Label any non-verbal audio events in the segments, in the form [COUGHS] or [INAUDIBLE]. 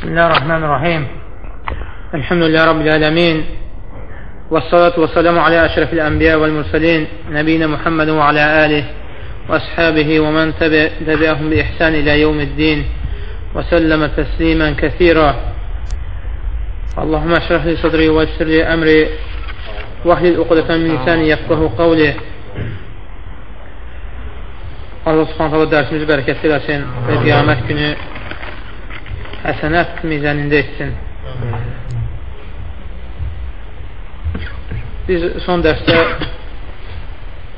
بسم الله الرحمن الرحيم. الحمد لله رب العالمين والصلاة والسلام على أشرف الأنبياء والمرسلين نبينا محمد وعلى آله وأصحابه ومن تبع تبعهم بإحسان إلى يوم الدين وسلم تسليما كثيرا. اللهم اشرح لي صدري ويسر لي أمري واحلل عقدة من لساني يفقه قولي. Allah subhanətələ dərsimizi bərəkətli eləsin və qiyamət günü həsənət mizənində etsin. Biz son dərsdə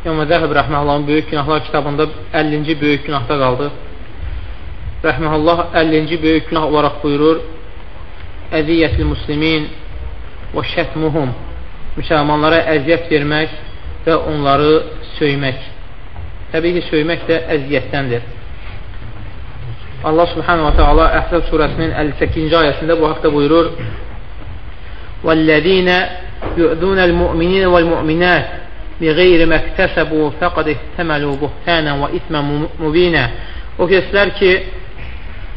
İmam Zəhəb Rəhməhullahın Böyük Günahlar kitabında 50-ci böyük günahda qaldıq. Rəhməhullah 50-ci böyük günah olaraq buyurur Əziyyətli muslimin və şətmuhum Müsəlmanlara əziyyət vermək və onları söymək. Təbii ki, söymək də əziyyətdəndir. Allah subhanahu wa ta'ala Əhzəb surəsinin 58-ci ayəsində bu haqda buyurur وَالَّذِينَ يُؤْذُونَ الْمُؤْمِنِينَ وَالْمُؤْمِنَاتِ بِغَيْرِ مَا اكْتَسَبُوا فَقَدْ احْتَمَلُوا بُهْتَانًا وَإِثْمًا مُبِينًا O kəslər ki,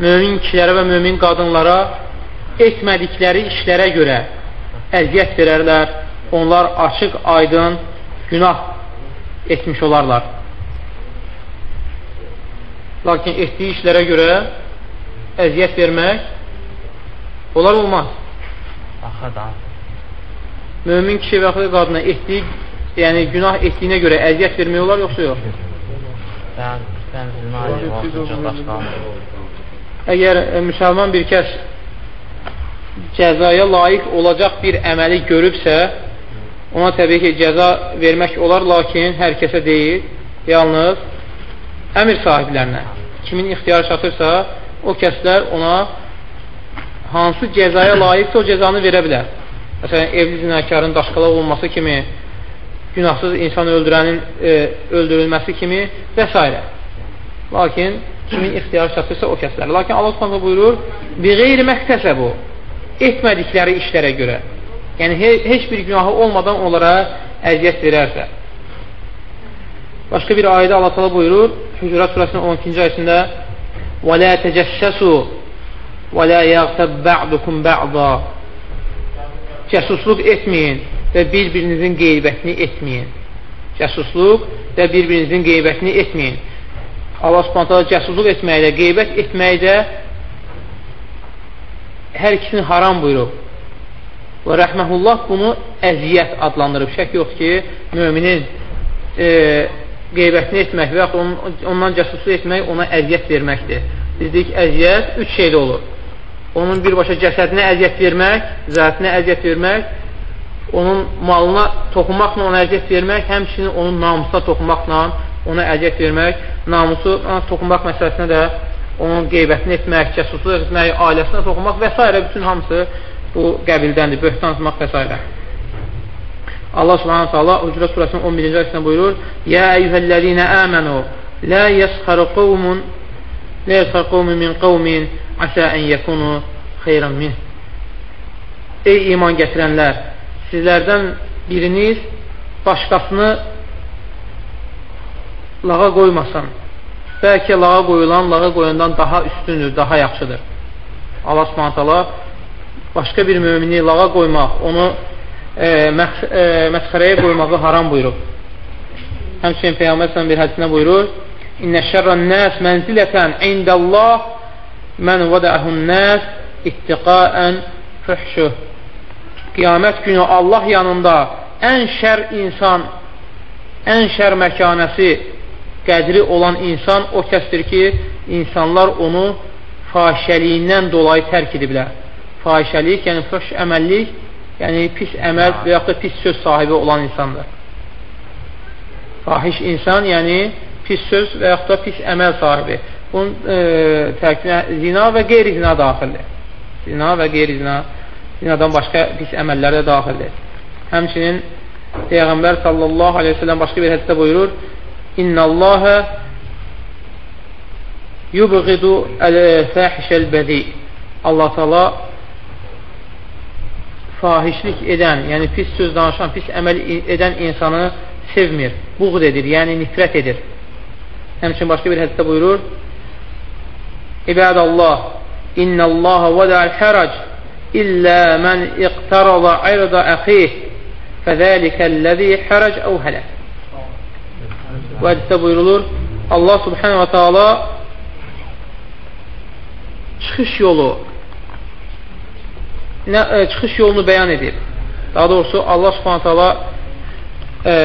mömin kişilərə və mömin qadınlara etmədikləri işlərə görə əziyyət verərlər, onlar açıq, aydın günah etmiş olarlar. Lakin etdiyi işlərə görə əziyyət vermək onlar olmaz. Mömin kişi və yaxud qadına etdiyi, yəni günah etdiyinə görə əziyyət vermək olar, yoxsa yox? Əgər e, müsəlman bir kəs cəzaya layiq olacaq bir əməli görübsə, ona təbii ki, cəza vermək olar, lakin hər kəsə deyil, yalnız əmir sahiblərinə. Kimin ixtiyarı çatırsa, o kəslər ona hansı cəzaya layiqsə o cəzanı verə bilər. Məsələn, evli zinakarın daşqalaq olması kimi, günahsız insan öldürənin e, öldürülməsi kimi və s. Lakin kimin ixtiyarı çatırsa o kəslər. Lakin Allah subhanə buyurur, bir qeyri məktəsə bu, etmədikləri işlərə görə. Yəni, he heç bir günahı olmadan onlara əziyyət verərsə. Başqa bir ayədə Allah təala buyurur, Hücurat surəsinin 12-ci ayəsində: "Və la təcəssəsu və la yəğtəb ba'dukum ba'da." Cəsusluq etməyin və bir-birinizin qeybətini etməyin. Cəsusluq və bir-birinizin qeybətini etməyin. Allah Subhanahu cəsusluq etməklə, qeybət etməklə hər ikisini haram buyurub. Və rəhməhullah bunu əziyyət adlandırıb. Şək yox ki, müminin e, qeybətini etmək və yaxud onun, ondan cəsusluq etmək ona əziyyət verməkdir. Biz deyik, əziyyət üç şeydə olur. Onun birbaşa cəsədinə əziyyət vermək, zətinə əziyyət vermək, onun malına toxunmaqla ona əziyyət vermək, həmçinin onun namusuna toxunmaqla ona əziyyət vermək, namusu toxunmaq məsələsinə də onun qeybətini etmək, cəsusluq etmək, ailəsinə toxunmaq və s. bütün hamısı bu qəbildəndir, böhtan atmaq və s. Allah subhanahu taala Hucurat surəsinin 11-ci ayəsində buyurur: "Ya eyyuhellezine amenu la yasharu qaumun la yasharu qaumun min qaumin asa an yakunu xeyran min." Ey iman gətirənlər, sizlərdən biriniz başqasını lağa qoymasın. Bəlkə lağa qoyulan lağa qoyandan daha üstündür, daha yaxşıdır. Allah subhanahu taala başqa bir mümini lağa qoymaq, onu e, məx e, məsxərəyə qoymağı haram buyurub. Həmçinin Peyyambər sənə bir hədisində buyurur, İnnə şərrən nəs mənzilətən indəllah mən vədəhun nəs ittiqaən fəhşüh. Qiyamət günü Allah yanında ən şər insan, ən şər məkanəsi qədri olan insan o kəsdir ki, insanlar onu fahişəliyindən dolayı tərk ediblər. Fahişəlik, yəni fəhş əməllik yəni pis əməl və yaxud da pis söz sahibi olan insandır. Fahiş insan, yəni pis söz və yaxud da pis əməl sahibi. Bunun e, tərkinə zina və qeyri-zina daxildir. Zina və qeyri-zina, zinadan başqa pis əməllər də daxildir. Həmçinin Peyğəmbər sallallahu aleyhi ve sellem başqa bir hədisdə buyurur, İnnəlləhə yubğidu əl-fəhişəl bədi. Allah Taala fahişlik edən, yəni pis söz danışan, pis əməl edən insanı sevmir, buğd edir, yəni nifrət edir. Həmçin başqa bir hədisdə buyurur, İbadallah, İnnəllaha vədəl hərəc illə mən iqtarada irdə əxih fədəlikəlləzi hərəc əv hələk. Bu hədisdə buyurulur, Allah subhanə və teala çıxış yolu nə, e, çıxış yolunu bəyan edib. Daha doğrusu Allah subhanə teala e,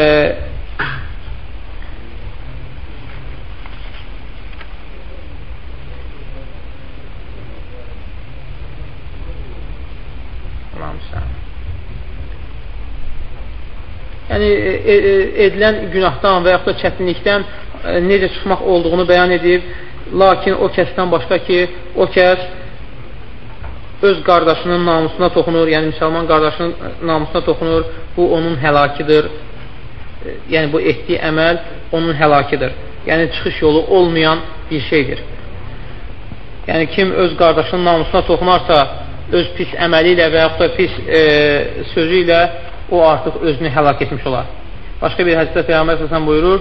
yəni e, edilən günahdan və yaxud da çətinlikdən necə çıxmaq olduğunu bəyan edib, lakin o kəsdən başqa ki, o kəs öz qardaşının namusuna toxunur, yəni müsəlman qardaşının namusuna toxunur, bu onun həlakidir, yəni bu etdiyi əməl onun həlakidir. Yəni çıxış yolu olmayan bir şeydir. Yəni kim öz qardaşının namusuna toxunarsa, öz pis əməli ilə və yaxud da pis e, sözü ilə o artıq özünü həlak etmiş olar. Başqa bir hədisdə Peyğəmbər səsən buyurur,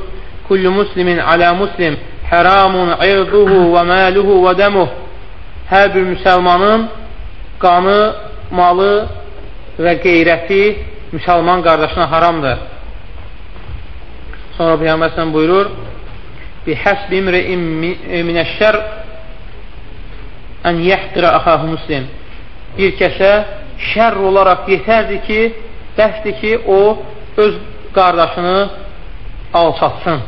Kullu muslimin alə muslim həramun irduhu və məluhu və dəmuh Hər bir müsəlmanın qanı, malı və qeyrəti müsəlman qardaşına haramdır. Sonra Peyğəmbər səsən buyurur, Bihəsbi imri'in minəşşər ən yəhdirə əxahı muslim Bir kəsə şər olaraq yetərdir ki, Bəsdir ki, o öz qardaşını alçatsın.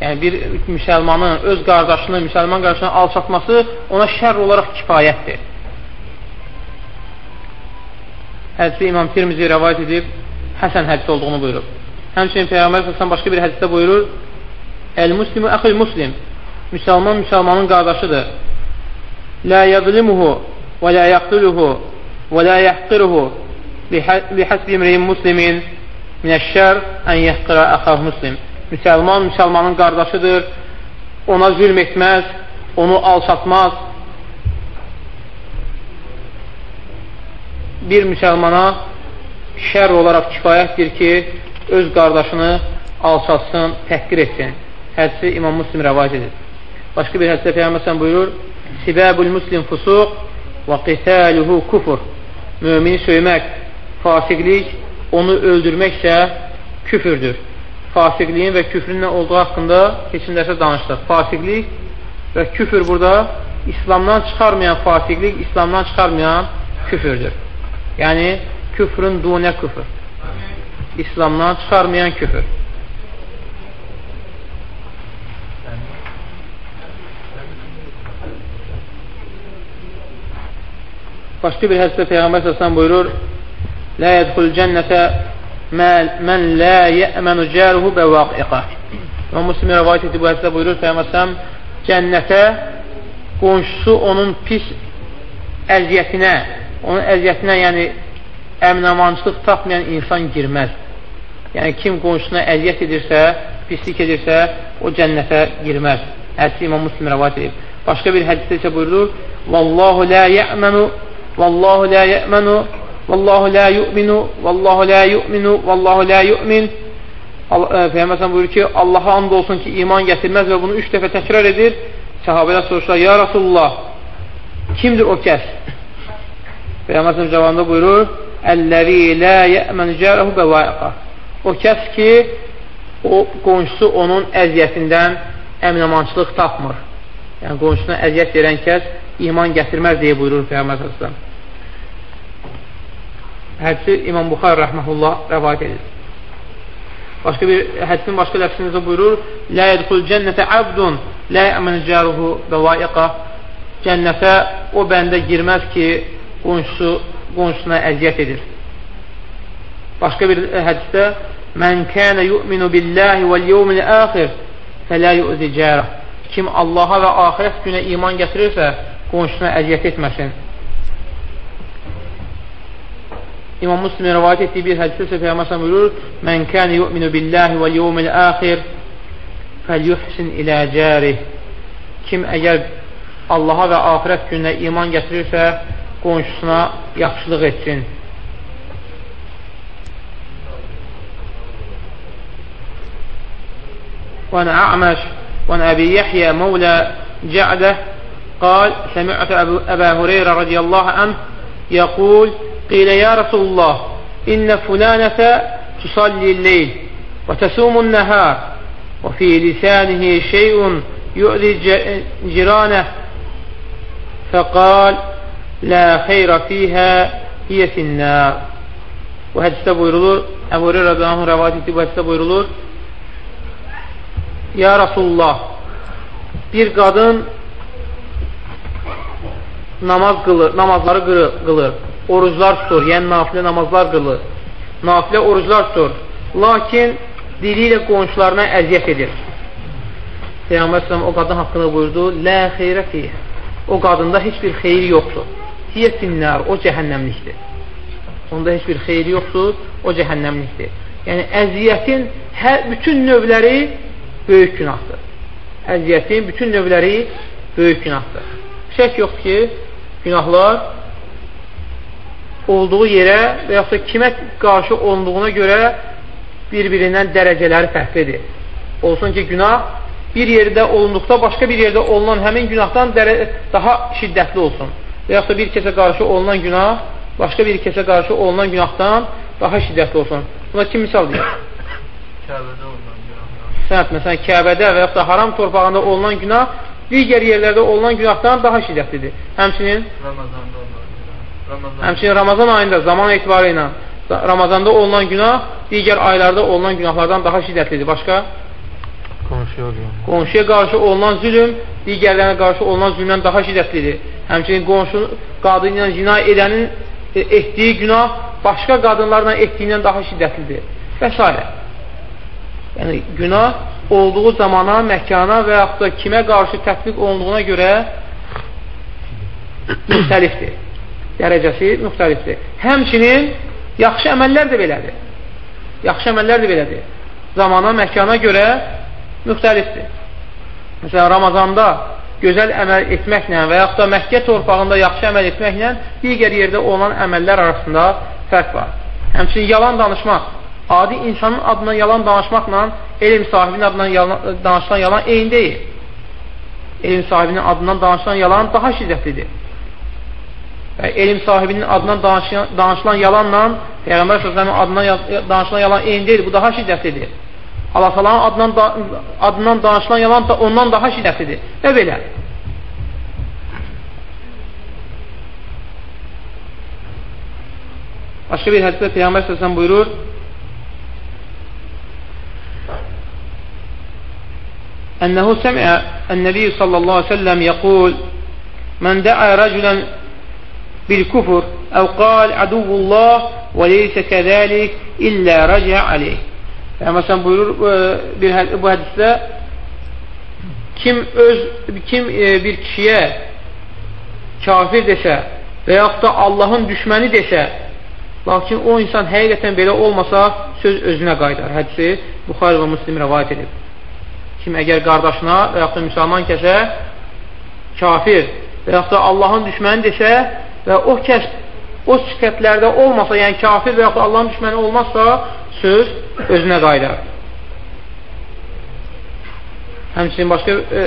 Yəni, bir müsəlmanın öz qardaşını, müsəlman qardaşını alçatması ona şər olaraq kifayətdir. Hədisi İmam Tirmizi rəvayət edib, həsən hədis olduğunu buyurub. Həmçinin Peyğəmbər səsən başqa bir hədisdə buyurur, Əl-Muslimu əxil muslim, müsəlman müsəlmanın qardaşıdır. Lə yəzlimuhu və lə yəqtuluhu və lə yəhqiruhu bihəsbi imriyin muslimin minəşşər ən yəhqira əxav muslim. Müsəlman müsəlmanın qardaşıdır, ona zülm etməz, onu alçatmaz. Bir müsəlmana şər olaraq kifayətdir ki, öz qardaşını alçatsın, təhqir etsin. Hədisi İmam Muslim rəvayət edir. Başqa bir hədisdə Peyğəmbər buyurur, Sibəbul muslim fusuq və qitaluhu kufur. Mümini söymək fasiqlik onu öldürməksə küfürdür. Fasiqliyin və küfrün nə olduğu haqqında keçin dərsə danışdıq. Fasiqlik və küfür burada İslamdan çıxarmayan fasiqlik, İslamdan çıxarmayan küfürdür. Yəni, küfrün dunə küfr. İslamdan çıxarmayan küfr. Başqa bir hədisdə Peyğəmbər səsən buyurur, Lə yədxul cənnətə mən lə yəmənu cəruhu bəvaqiqə. Və Müslüm rəvayət etdi bu hədisdə buyurur, Peyğəmbər səsən cənnətə qonşusu onun pis əziyyətinə onun əziyyətinə, yəni əminəmançılıq tapmayan insan girməz. Yəni kim qonşusuna əziyyət edirsə, pislik edirsə, o cənnətə girməz. Hədisi İmam Müslim rəvayət edib. Başqa bir hədisdə isə buyurur: "Vallahu la ya'manu, vallahu la ya'manu Vallahu la yu'minu, vallahu la yu'minu, vallahu la yu'min. E, Peyğəmbər buyurur ki, Allaha and olsun ki, iman gətirməz və bunu üç dəfə təkrar edir. Səhabələr soruşlar, ya Rasulullah, kimdir o kəs? Peyğəmbər cavabında buyurur, Əlləzi la yəmən cərəhu bəvaiqa. O kəs ki, o qonşusu onun əziyyətindən əminamançılıq tapmır. Yəni, qonşusuna əziyyət verən kəs iman gətirməz deyə buyurur Peyğəmbər s.ə.v hədisi İmam Buxar rəhməhullah rəvayət edir. Başqa bir hədisin başqa ləfsinizə buyurur: "La yedxul cennətə abdun la ya'man jaruhu bawaiqa." Cənnətə o bəndə girməz ki, qonşusu qonşusuna əziyyət edir. Başqa bir hədisdə: "Mən kana yu'minu billahi vel yawmil axir fala yu'zi jarah." Kim Allaha və axirət günə iman gətirirsə, qonşusuna əziyyət etməsin. İmam Müslimin rivayət etdiyi bir hədisdə isə Peyğəmbər buyurur: "Mən kan yu'minu billahi vel yevmil axir felyuhsin ilə carih." Kim əgər Allaha və axirət gününə iman gətirirsə, qonşusuna yaxşılıq etsin. وعن أعمش وعن أبي يحيى مولى جعدة قال سمعت أبا هريرة رضي الله عنه يقول قيل يا رسول الله إن فلانة تصلي الليل وتصوم النهار وفي لسانه شيء يؤذي جيرانه فقال La xeyrə fiyhə hiyə finnər. Bu hədisdə buyurulur, Əbu Hüreyra radiyallahu rəvayət etdiyi bu hədisdə buyurulur: Ya Rasulullah, bir qadın namaz qılır, namazları qılır, qılır oruclar tutur, yəni nafilə namazlar qılır, nafilə oruclar tutur, lakin dili ilə qonşularına əziyyət edir. Peyğəmbər sələm o qadın haqqında buyurdu, Lə xeyrə fiyyə. O qadında heç bir xeyir yoxdur. Hiyə finnər, o cəhənnəmlikdir. Onda heç bir xeyri yoxdur, o cəhənnəmlikdir. Yəni, əziyyətin hər, bütün növləri böyük günahdır. Əziyyətin bütün növləri böyük günahdır. Şək yoxdur ki, günahlar olduğu yerə və yaxud da kimə qarşı olunduğuna görə bir-birindən dərəcələri fərqlidir. Olsun ki, günah bir yerdə olunduqda başqa bir yerdə olunan həmin günahdan daha şiddətli olsun. Və yaxud da bir kəsə qarşı olunan günah başqa bir kəsə qarşı olunan günahdan daha şiddətli olsun. Buna kim misal deyir? Kəbədə olunan Sənət, məsələn, Kəbədə və yaxud da haram torpağında olunan günah digər yerlərdə olunan günahdan daha şiddətlidir. Həmçinin Ramazanda olunan Ramazan. Həmçinin Ramazan ayında zaman etibarı ilə Ramazanda olunan günah digər aylarda olunan günahlardan daha şiddətlidir. Başqa? Qonşuya. Qonşuya qarşı olunan zülüm digərlərinə qarşı olunan zülmdən daha şiddətlidir. Həmçinin qonşu qadın ilə zina edənin e, etdiyi günah başqa qadınlarla etdiyindən daha şiddətlidir və s. Yəni, günah olduğu zamana, məkana və yaxud da kimə qarşı tətbiq olunduğuna görə müxtəlifdir. Dərəcəsi müxtəlifdir. Həmçinin yaxşı əməllər də belədir. Yaxşı əməllər də belədir. Zamana, məkana görə müxtəlifdir. Məsələn, Ramazanda gözəl əməl etməklə və yaxud da Məkkə torpağında yaxşı əməl etməklə digər yerdə olan əməllər arasında fərq var. Həmçinin yalan danışmaq, adi insanın adına yalan danışmaqla elm sahibinin adından yalan, danışılan yalan eyni deyil. Elm sahibinin adından danışılan yalan daha şiddətlidir. Və elm sahibinin adından danışılan, danışılan yalanla Peyğəmbər s.ə.v-in adından danışılan yalan eyni deyil, bu daha şiddətlidir. Allah salanın adından, da, adından danışılan yalan da ondan daha şiddətlidir. Və belə. Başqa bir hədisdə Peyğəmbər səsən buyurur, أنه سمع النبي صلى الله عليه وسلم يقول من دعا رجلا بالكفر أو قال عدو الله وليس كذلك إلا رجع عليه Peyğəmbər buyurur e, bir, bu hədisdə kim öz kim e, bir kişiyə kafir desə və yaxud da Allahın düşməni desə lakin o insan həqiqətən belə olmasa söz özünə qaydar. Hədisi Buxarı və Müslim rəvayət edib. Kim əgər qardaşına və yaxud da müsəlman kəsə kafir və yaxud da Allahın düşməni desə və o kəs o sifətlərdə olmasa, yəni kafir və yaxud da Allahın düşməni olmazsa söz özünə qayıdar. Həmçinin başqa e,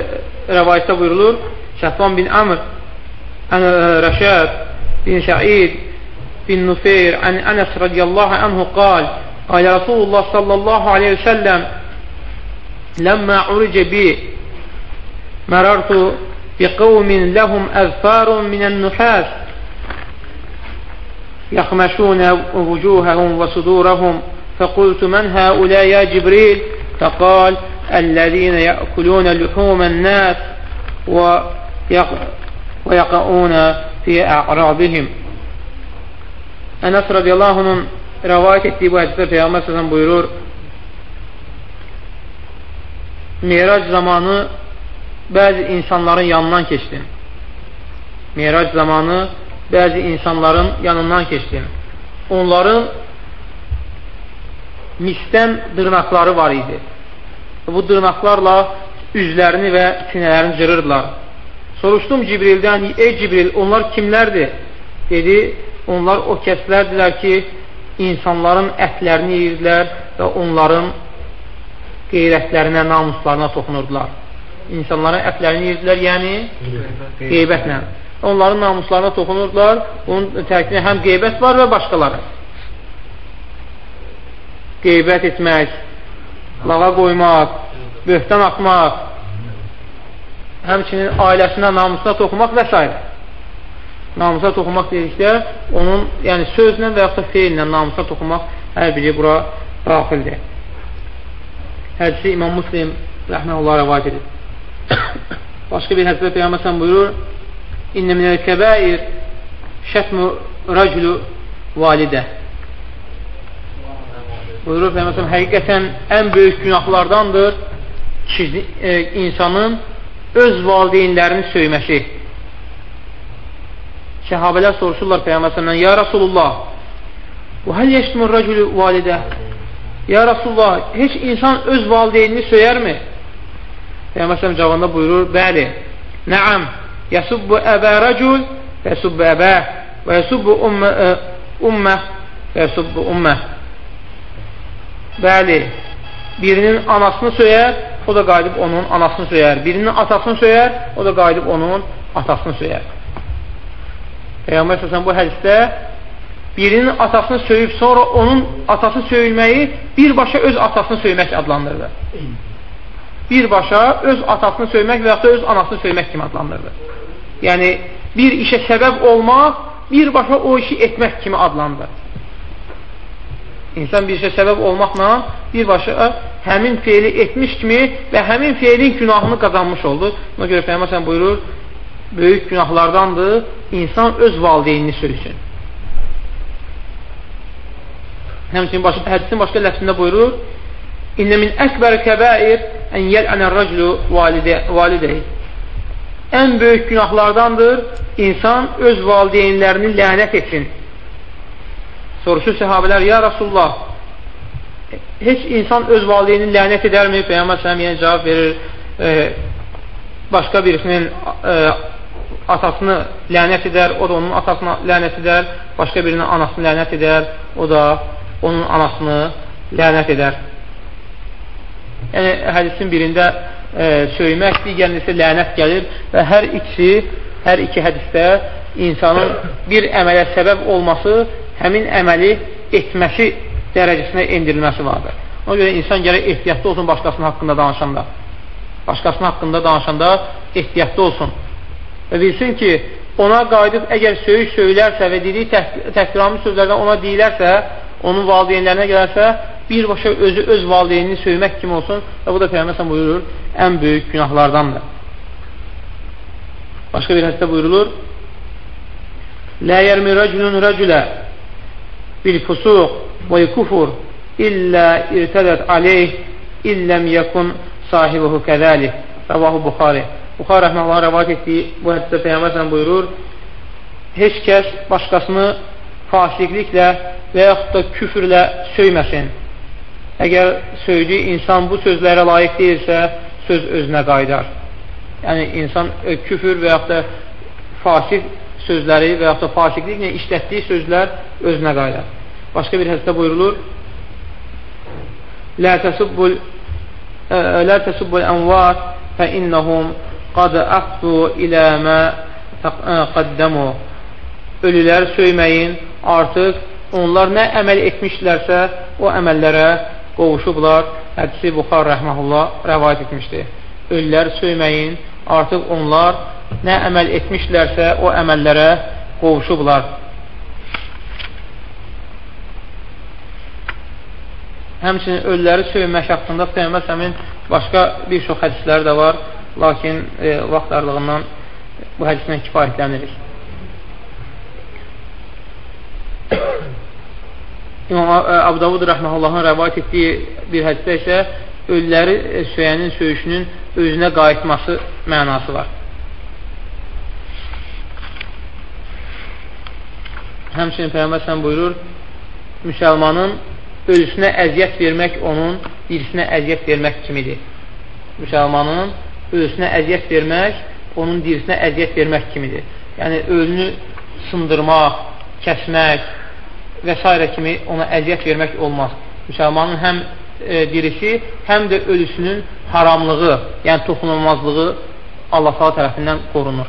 rəvayətdə buyurulur, Şəhban bin Amr, Ənə e, Rəşəd bin Şəid bin Nufeyr, Ən Ənəs radiyallahu anhu qal, qalə Rasulullah sallallahu aleyhi ve selləm, ləmmə uricə bi, mərartu bi qovmin ləhum əzfarun minən nüfəs, yəxməşunə vücuhəhum və sudurəhum, فقلت من هؤلاء يا جبريل فقال الذين يأكلون لحوم الناس ويقعون في أعراضهم Ənəs radiyallahu rəvayət etdiyi bu hədisdə Peyğəmbər səsən buyurur Mirac zamanı bəzi insanların yanından keçdim. Mirac zamanı bəzi insanların yanından keçdim. Onların misdən dırnaqları var idi. Bu dırnaqlarla üzlərini və sinələrini cırırdılar. Soruşdum Cibrildən, ey Cibril, onlar kimlərdir? Dedi, onlar o kəslərdilər ki, insanların ətlərini yeyirdilər və onların qeyrətlərinə, namuslarına toxunurdular. insanların ətlərini yeyirdilər, yəni qeybətlə. Onların namuslarına toxunurdular, onun tərkində həm qeybət var və başqaları. Qeybət etmək, lağa qoymaq, böhtan atmaq, həmçinin ailəsinə, namusuna toxumaq və s. Namusa toxumaq dedikdə, onun yəni sözlə və yaxud da feillə namusa toxumaq hər biri bura daxildir. Hədisi İmam Muslim rəhməlullah rəvad edir. [COUGHS] Başqa bir hədisdə Peyyəməsən buyurur, İnnə minəl kəbəir şətmü rəclü validə. Buyurur Peyyəməsən, həqiqətən ən böyük günahlardandır ki, e, insanın öz valideynlərini söyməsi. Səhabələr soruşurlar Peyyəməsəndən, Ya Rasulullah, və həl yeşmür rəcülü validə? Ya Rasulullah, heç insan öz valideynini söyərmi? Peyğəmbər cavabında buyurur, bəli, nəam, yəsubbu əbə rəcul və yəsubbu əbə və yəsubbu ummə, ummə və yəsubbu ummə. Bəli, birinin anasını söyər, o da qayıdıb onun anasını söyər. Birinin atasını söyər, o da qayıdıb onun atasını söyər. Peyğəmbər səsən bu hədisdə birinin atasını söyüb sonra onun atası söyülməyi birbaşa öz atasını söymək adlandırdı. Birbaşa öz atasını söymək və yaxud da öz anasını söymək kimi adlandırdı. Yəni, bir işə səbəb olmaq, birbaşa o işi etmək kimi adlandı. İnsan bir işə səbəb olmaqla birbaşa həmin feili etmiş kimi və həmin feilin günahını qazanmış oldu. Buna görə Peyğəmbər buyurur, böyük günahlardandır insan öz valideynini söysün. Həmçinin baş, hədisin başqa ləfsində buyurur, İnnə min əkbər kəbəir ən yələnər rəclü validəyi. Ən böyük günahlardandır insan öz valideynlərini lənət etsin. Soruşur səhabələr, ya Rasulullah, heç insan öz valideynini lənət edərmi? Peyyəmbər səhəm yenə cavab verir, e, başqa birisinin e, atasını lənət edər, o da onun atasına lənət edər, başqa birinin anasını lənət edər, o da onun anasını lənət edər. Yəni, hədisin birində e, söymək, digərində isə lənət gəlir və hər ikisi, hər iki hədisdə insanın bir əmələ səbəb olması, həmin əməli etməsi dərəcəsinə endirilməsi vardır. Ona görə insan gərək ehtiyatlı olsun başqasının haqqında danışanda. Başqasının haqqında danışanda ehtiyatlı olsun. Və bilsin ki, ona qayıdıb əgər söyüş söylərsə və dediyi təhqirami sözlərdən ona deyilərsə, onun valideynlərinə gələrsə, birbaşa özü öz valideynini söymək kimi olsun və bu da Peyğəmbər buyurur, ən böyük günahlardandır. Başqa bir hədisdə buyurulur, Lə yərmi rəculun rəculə bil fusuq və kufur illə irtədət aleyh illəm yəkun sahibuhu kəzəlik. Rəvahu Buxari. Buxar rəhməllah rəvat etdiyi bu hədisdə Peyğəmbər buyurur, heç kəs başqasını fasiqliklə və yaxud da küfrlə söyməsin. Əgər söydüyü insan bu sözlərə layiq deyilsə, söz özünə qaydar. Yəni, insan küfür və yaxud da fasik sözləri və yaxud da fasiqliklə işlətdiyi sözlər özünə qaydar. Başqa bir hədisdə buyurulur, Lə təsubbul təsubbul ənvar fə innəhum qad əfdu ilə mə qəddəmu Ölüləri söyməyin, artıq onlar nə əməl etmişlərsə, o əməllərə qovuşublar. Hədisi Buxar rəhməhullah rəvayət etmişdir. Ölüləri söyməyin, artıq onlar nə əməl etmişlərsə, o əməllərə qovuşublar. Həmçinin ölüləri söymək haqqında Peyyəmbər Səmin başqa bir çox hədisləri də var, lakin e, vaxt darlığından bu hədislə kifayətlənirik. [COUGHS] İmam Abu Davud rəhməhullahın rəvayət etdiyi bir hədisdə isə ölüləri söyənin söyüşünün özünə qayıtması mənası var. Həmçinin Peyğəmbər sən buyurur, müsəlmanın ölüsünə əziyyət vermək onun dirisinə əziyyət vermək kimidir. Müsəlmanın ölüsünə əziyyət vermək onun dirisinə əziyyət vermək kimidir. Yəni, ölünü sındırmaq, kəsmək, və s. kimi ona əziyyət vermək olmaz. Müsəlmanın həm e, dirisi, həm də ölüsünün haramlığı, yəni toxunulmazlığı Allah sala tərəfindən qorunur.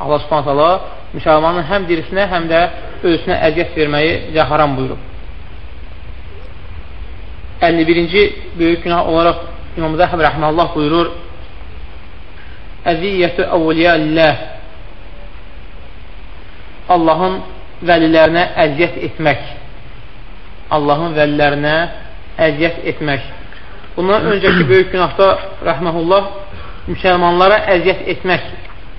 Allah hala müsəlmanın həm dirisinə, həm də ölüsünə əziyyət verməyi haram buyurub. 51-ci böyük günah olaraq İmam Zəhəb rəhməllah buyurur Əziyyətü əvliyəlləh Allahın vəlilərinə əziyyət etmək Allahın vəlilərinə əziyyət etmək Bundan öncəki böyük günahda rəhməhullah müsəlmanlara əziyyət etmək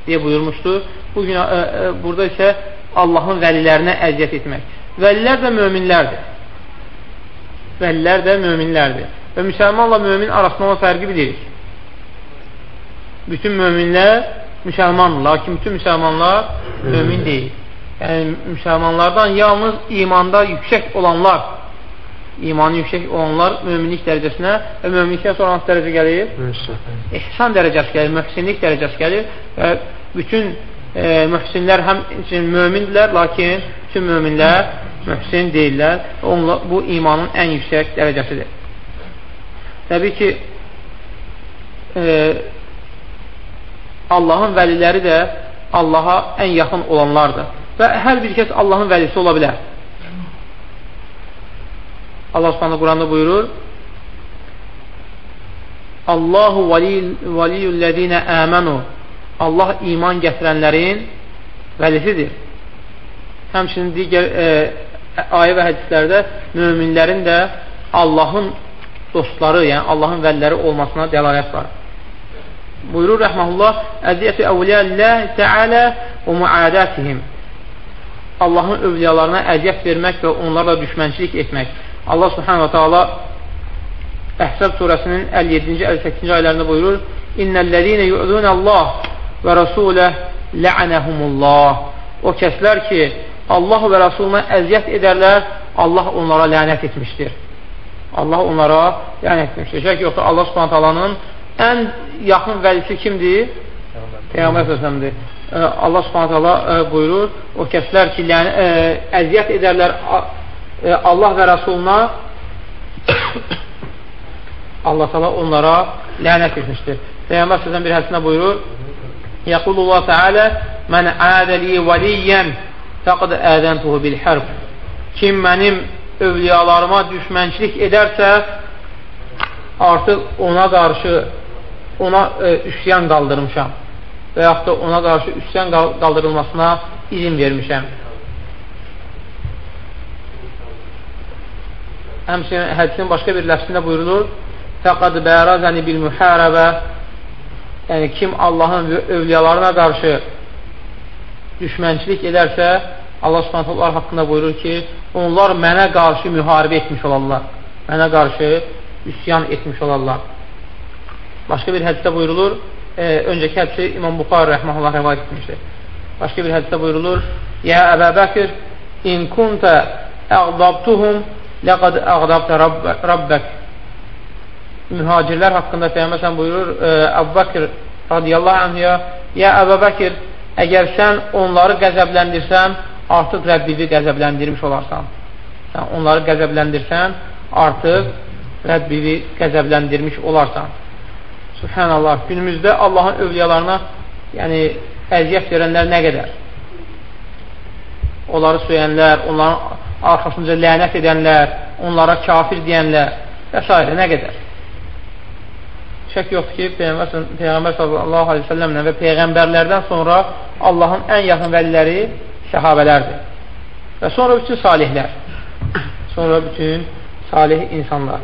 deyə buyurmuşdu. Bu günah, ə, ə, burada isə Allahın vəlilərinə əziyyət etmək. Vəlilər də möminlərdir. Vəlilər də möminlərdir. Və müsəlmanla mömin arasında olan fərqi bilirik. Bütün möminlər müsəlmandır, lakin bütün müsəlmanlar mömin deyil. Yəni, müsəlmanlardan yalnız imanda yüksək olanlar imanı yüksək olanlar möminlik dərəcəsinə və möminlikdən sonra hansı dərəcə gəlir? İhsan dərəcəsi gəlir, mühsinlik dərəcəsi gəlir və bütün e, mühsinlər həm mömindirlər, lakin bütün möminlər mühsin deyirlər. Onlar, bu imanın ən yüksək dərəcəsidir. Təbii ki, e, Allahın vəliləri də Allaha ən yaxın olanlardır. Və hər bir kəs Allahın vəlisi ola bilər. Allah Subhanahu Quranda buyurur: Allahu valiyyullezine amanu. Allah iman gətirənlərin vəlisidir. Həmçinin digər e, ayə və hədislərdə möminlərin də Allahın dostları, yəni Allahın vəliləri olmasına dəlalət var. Buyurur rəhməhullah: "Əziyyətu əvliyəllah təala və muadətihim." Allahın övliyalarına əziyyət vermək və onlarla düşmənçilik etmək. Allah subhanahu ta'ala Əhsəb surəsinin 57-ci, 58-ci ayələrində buyurur İnnəl-ləzinə yu'zunə Allah və rasuləh lə'ənəhumullah O kəslər ki, Allah və Rasuluna əziyyət edərlər, Allah onlara lənət etmişdir. Allah onlara lənət etmişdir. Şək yoxsa Allah subhanət alanın ən yaxın vəlisi kimdir? Peyğəmbər səsəmdir. Allah subhanət hala buyurur, o kəslər ki, lən, ə, əziyyət edərlər Allah və Rasuluna [COUGHS] Allah sala onlara lənət etmişdir. Peyyambər sözdən bir hədisində buyurur Yəqulullah Teala Mən ədəli vəliyyən fəqd ədəntuhu bil hərb Kim mənim övliyalarıma düşmənçilik edərsə artıq ona qarşı ona e, üsyan qaldırmışam və yaxud da ona qarşı üsyan qaldırılmasına izin vermişəm. Həmçinin hədisin başqa bir ləfsində buyurulur Fəqad bərazəni bil mühərəbə Yəni kim Allahın övliyalarına qarşı düşmənçilik edərsə Allah subhanətlər haqqında buyurur ki onlar mənə qarşı müharibə etmiş olarlar. Mənə qarşı üsyan etmiş olarlar. Başqa bir hədisdə buyurulur e, öncəki hədisi İmam Buxar rəhməhullah rəvayət etmişdir. Başqa bir hədisdə buyurulur Yə Əbə Bəkir in kuntə əqdabtuhum Ləqad əqdabtə rabbək Mühacirlər haqqında Peyyəməsən buyurur Əbu Bakır radiyallahu anhya Ya Əbu Bakır, əgər sən onları qəzəbləndirsən, artıq Rəbbivi qəzəbləndirmiş olarsan. Sən onları qəzəbləndirsən, artıq Rəbbivi qəzəbləndirmiş olarsan. Subhanallah, günümüzdə Allahın övliyalarına yəni, əziyyət verənlər nə qədər? Onları söyənlər, onların arxasınca lənət edənlər, onlara kafir deyənlər və s. nə qədər. Şək yoxdur ki, Peyğəmbər, Peyğəmbər sallallahu aleyhi ve səlləmlə və Peyğəmbərlərdən sonra Allahın ən yaxın vəliləri səhabələrdir. Və sonra bütün salihlər. Sonra bütün salih insanlar.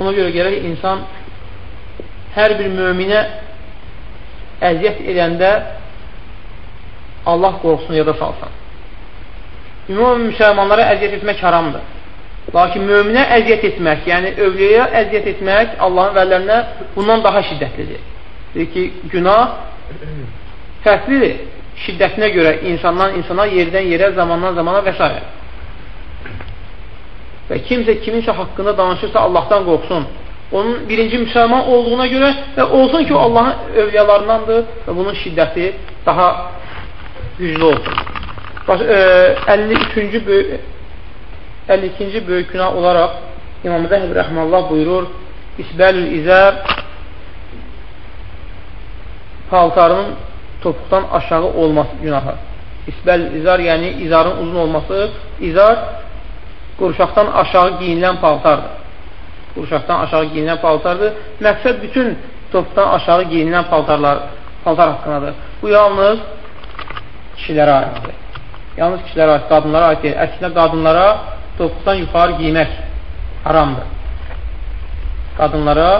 Ona görə gərək insan hər bir möminə əziyyət edəndə Allah qorxusunu yada salsın. Ümumən müsəlmanlara əziyyət etmək haramdır. Lakin möminə əziyyət etmək, yəni övliyə əziyyət etmək Allahın vəllərinə bundan daha şiddətlidir. Deyir ki, günah fərqlidir şiddətinə görə insandan insana, yerdən yerə, zamandan zamana və s. Və kimsə kiminsə haqqında danışırsa Allahdan qorxsun onun birinci müsəlman olduğuna görə və olsun ki, o Allahın övliyalarındandır və bunun şiddəti daha güclü olsun. Baş, e, 53-cü böyük 52-ci böyük günah olaraq İmam Zəhib Rəhməllah buyurur İsbəlül İzər paltarının topuqdan aşağı olması günahı. İsbəl izar, yəni izarın uzun olması, izar qurşaqdan aşağı giyinilən paltardır. Qurşaqdan aşağı giyinilən paltardır. Məqsəd bütün topuqdan aşağı giyinilən paltarlar, paltar haqqındadır. Bu yalnız kişilərə aiddir. Yalnız kişilərə aid, qadınlara aid deyil. Əksinə qadınlara topuqdan yuxarı giymək haramdır. Qadınlara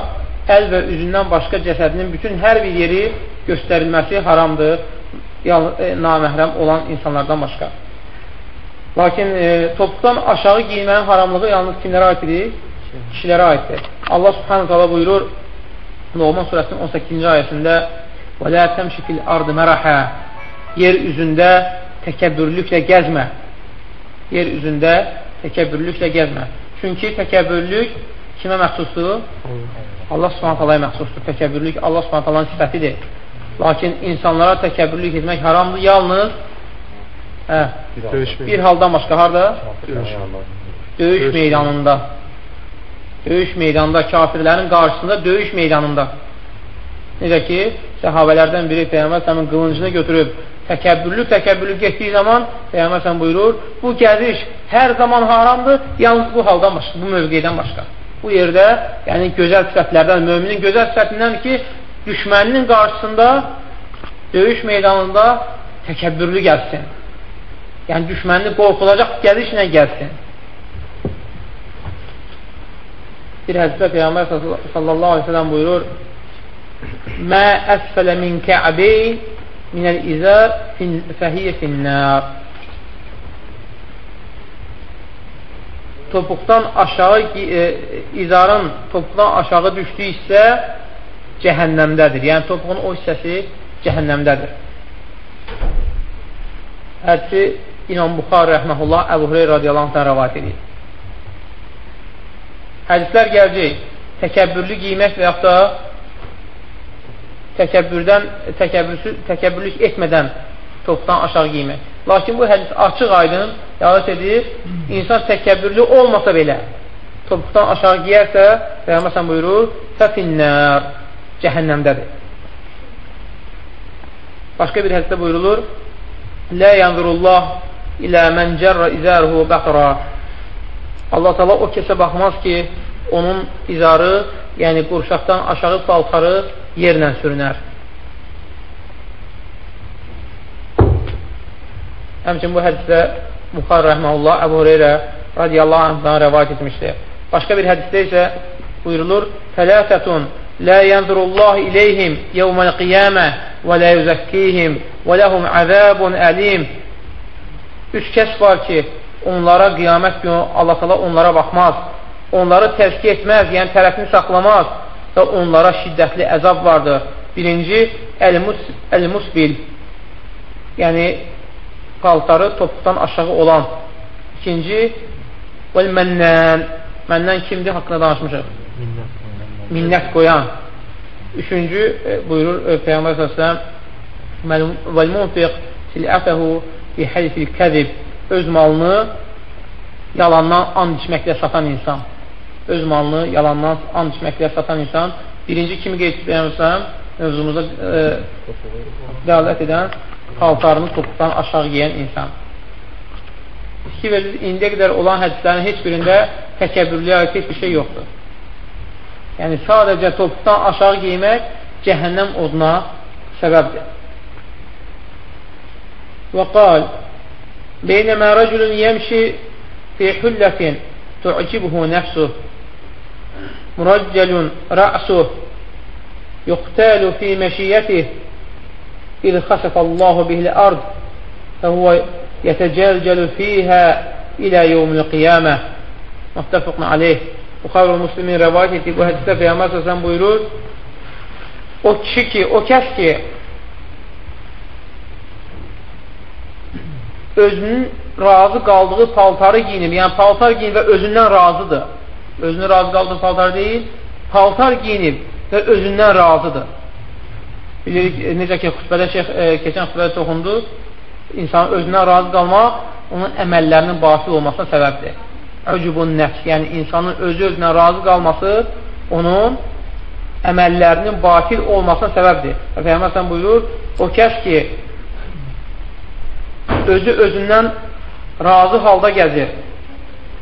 əl və üzündən başqa cəsədinin bütün hər bir yeri göstərilməsi haramdır e, naməhrəm olan insanlardan başqa. Lakin e, topuqdan aşağı giyinmənin haramlığı yalnız kimlərə aiddir? Kişilərə aiddir. Allah subhanahu ta'ala buyurur Loğman surəsinin 18-ci ayəsində lə təmşi fil ardı mərəhə Yer üzündə təkəbbürlüklə gəzmə. Yer üzündə təkəbbürlüklə gəzmə. Çünki təkəbbürlük kimə məxsusdur? Allah subhanət halaya məxsusdur. Təkəbbürlük Allah subhanət halanın sifətidir. Lakin insanlara təkəbbürlük etmək haramdır. Yalnız hə, bir haldan başqa harada? Döyüş, döyüş meydanında. Döyüş meydanında, kafirlərin qarşısında döyüş meydanında. Necə ki, səhabələrdən biri Peyyəmbər səmin qılıncını götürüb təkəbbürlü təkəbbürlü getdiyi zaman Peyyəmbər sən buyurur, bu gəziş hər zaman haramdır, yalnız bu haldan başqa, bu mövqeydən başqa. Bu yerdə, yəni gözəl sifətlərdən, müminin gözəl sifətindən ki, düşməninin qarşısında döyüş meydanında təkəbbürlü gəlsin. Yəni düşmənini qorxulacaq gəlişlə gəlsin. Bir hədisdə Peyğəmbər sallallahu aleyhi ve sellem buyurur Mə əsfələ min kə'beyn minəl izər fəhiyyə finnər Topuqdan aşağı e, izarın topuqdan aşağı düşdüyü isə cəhənnəmdədir. Yəni, topuğun o hissəsi cəhənnəmdədir. Hədisi İmam Buxar rəhməhullah Əbu Hürey radiyallahu rəvat edir. Hədislər gələcək təkəbbürlü giymək və yaxud da təkəbbürdən, təkəbbürlük etmədən topuqdan aşağı giymək. Lakin bu hədis açıq aydın dəvət edir, insan təkəbbürlü olmasa belə topuqdan aşağı giyərsə, Peyğəmbər buyurur, fəfinnər cəhənnəmdədir. Başqa bir hədisdə buyurulur, Lə yanzurullah ilə mən cərra izəruhu bəxra Allah tala o kəsə baxmaz ki, onun izarı, yəni qurşaqdan aşağı paltarı yerlə sürünər. Həmçin bu hədisdə Buxar rəhməhullah Əbu Hüreyrə radiyallahu anhdan rəvayət etmişdir. Başqa bir hədisdə isə buyurulur: "Fələsətun la yanzurullah ileyhim yevmel qiyamə və la yuzakkihim və lahum azabun alim." Üç kəs var ki, onlara qiyamət günü Allah təala onlara baxmaz, onları təzkiyə etməz, yəni tərəfini saxlamaz və onlara şiddətli əzab vardır. Birinci, əl-musbil, yəni paltarı topuqdan aşağı olan. İkinci, vəl-mənnən, məndən kimdir haqqında danışmışıq? Minnət qoyan. Üçüncü e, buyurur e, Peyğəmbər s.ə.v vəl-munfiq silətəhu fi həlfil kəzib öz malını yalandan and içməklə satan insan. Öz malını yalandan and içməklə satan insan. Birinci kimi qeyd Peyğəmbər mövzumuza e, dəlalət edən paltarını topuqdan aşağı yeyən insan. Fikir verilir, indiyə qədər olan hədislərin heç birində təkəbbürlüyə aid heç bir şey yoxdur. Yəni, sadəcə topuqdan aşağı giymək cəhənnəm oduna səbəbdir. Və qal, Beynəmə rəculun yəmşi fi hüllətin tu'cibuhu nəfsuh muraccəlun ra'suh yuqtəlu fi məşiyyətih إذ خسف الله به الأرض فهو يتجلجل فيها إلى يوم القيامة متفق عليه Buxarı Müslimin rəvayət etdiyi bu hədisdə Peyyəmbər səsən buyurur, o kişi ki, o kəs ki, özünün razı qaldığı paltarı giyinib, yəni paltar giyinib və özündən razıdır. Özünün razı qaldığı paltar deyil, paltar giyinib və özündən razıdır. Bilirik, necə ki, xütbədə şeyx, e, keçən xütbədə toxundu, insan özündən razı qalmaq onun əməllərinin batil olmasına səbəbdir. Öcübun nəfs, yəni insanın özü özünə razı qalması onun əməllərinin batil olmasına səbəbdir. Və Peyyəməsən buyurur, o kəs ki, özü özündən razı halda gəzir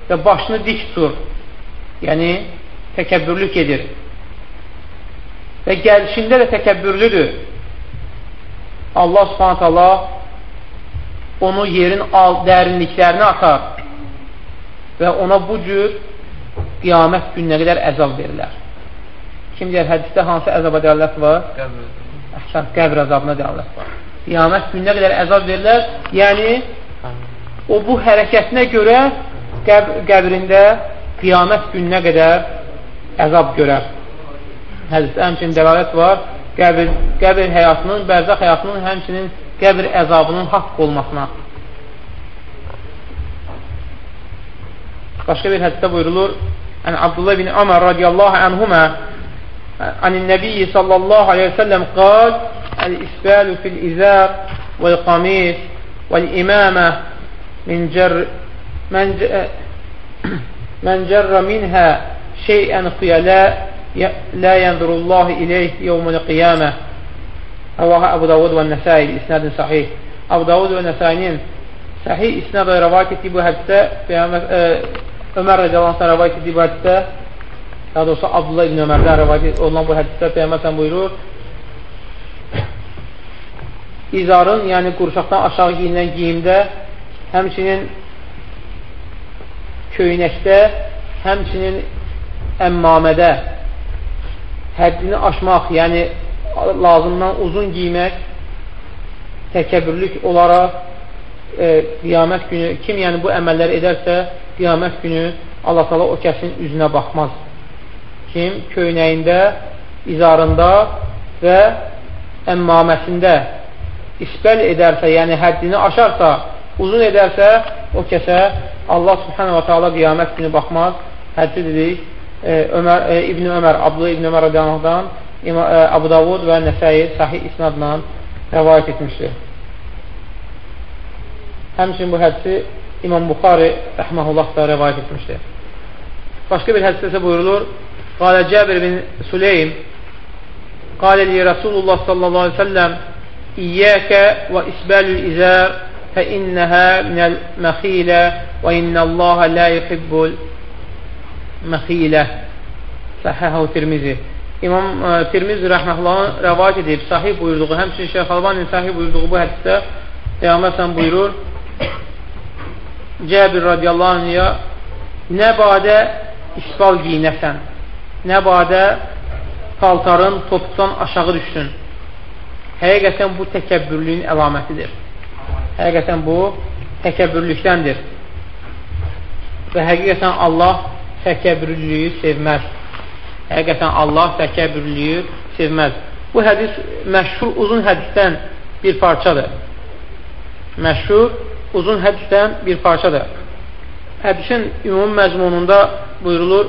və başını dik tutur, yəni təkəbbürlük edir və gəlişində də təkəbbürlüdür. Allah subhanət Allah onu yerin alt dərinliklərinə atar və ona bu cür qiyamət gününə qədər əzab verirlər. Kim deyər, hədisdə hansı əzaba dəllət var? Əhsən, qəbr əzabına dəllət var. Qiyamət gününə qədər əzab verirlər. Yəni, o bu hərəkətinə görə qəbr, qəbrində qiyamət gününə qədər əzab görər. Hədisdə həmçinin dəlalət var. Qəbir, qəbir həyatının, bərzaq həyatının həmçinin qəbir əzabının haqq olmasına. Başqa bir hədisdə buyurulur, Ən Abdullah bin Ömər radiyallahu anhumə Anin Nəbiyyi sallallahu aleyhi ve sellem qal Əl-İsbəlu fil-İzər vəl-Qamis vəl-İmamə min cər mən, mən cərrə minhə şeyən xüyələ lə yənzurullahu ileyh yevmul qiyamə Rəvahə Əbu Davud və Nəsai isnadın sahih. Əbu Davud və Nəsainin sahih isnadla rəvayət etdiyi bu hədisdə e, Ömər rəcalansa rəvayət etdiyi bu hədisdə daha doğrusu Abdullah ibn Ömərdən rəvayət olunan bu hədisdə Peyyəməsən buyurur İzarın, yəni qurşaqdan aşağı giyinən giyimdə həmçinin köynəkdə həmçinin əmmamədə həddini aşmaq, yəni lazımdan uzun giymək təkəbürlük olaraq e, qiyamət günü, kim yəni bu əməlləri edərsə, qiyamət günü Allah tala o kəsin üzünə baxmaz. Kim köynəyində, izarında və əmmaməsində isbəl edərsə, yəni həddini aşarsa, uzun edərsə, o kəsə Allah subhanə və teala qiyamət günü baxmaz. Həddi dedik, e, Ömər, e, İbn Ömər, Abdullah İbn Ömər rədiyallahu Abu e, Davud və Nəsəyi sahih isnadla rəvayət etmişdir. Həmçin bu hədisi İmam Buxari rəhməhullah da rəvayət etmişdir. Başqa bir hədisdə isə buyurulur, Qalə Cəbir bin Süleym Qalə li Rasulullah sallallahu aleyhi ve sellem İyyəkə və isbəlül izər fə innəhə minəl məxilə və innəllaha lə yuhibbul məxilə Səhəhəv Tirmizi İmam ə, e, Tirmizi rəhməhullahın rəvayət edib, sahih buyurduğu, həmçinin Şeyx Albanin sahih buyurduğu bu hədisdə Peyğəmbər buyurur Cəbir radiyallahu anhya nə badə isbal giyinəsən, nə badə paltarın topuqdan aşağı düşsün. Həqiqətən bu təkəbbürlüyün əlamətidir. Həqiqətən bu təkəbbürlükdəndir. Və həqiqətən Allah təkəbbürlüyü sevməz. Həqiqətən Allah təkəbbürlüyü sevməz. Bu hədis məşhur uzun hədisdən bir parçadır. Məşhur uzun hədisdən bir parçadır. Hədisin ümumi məzmununda buyurulur,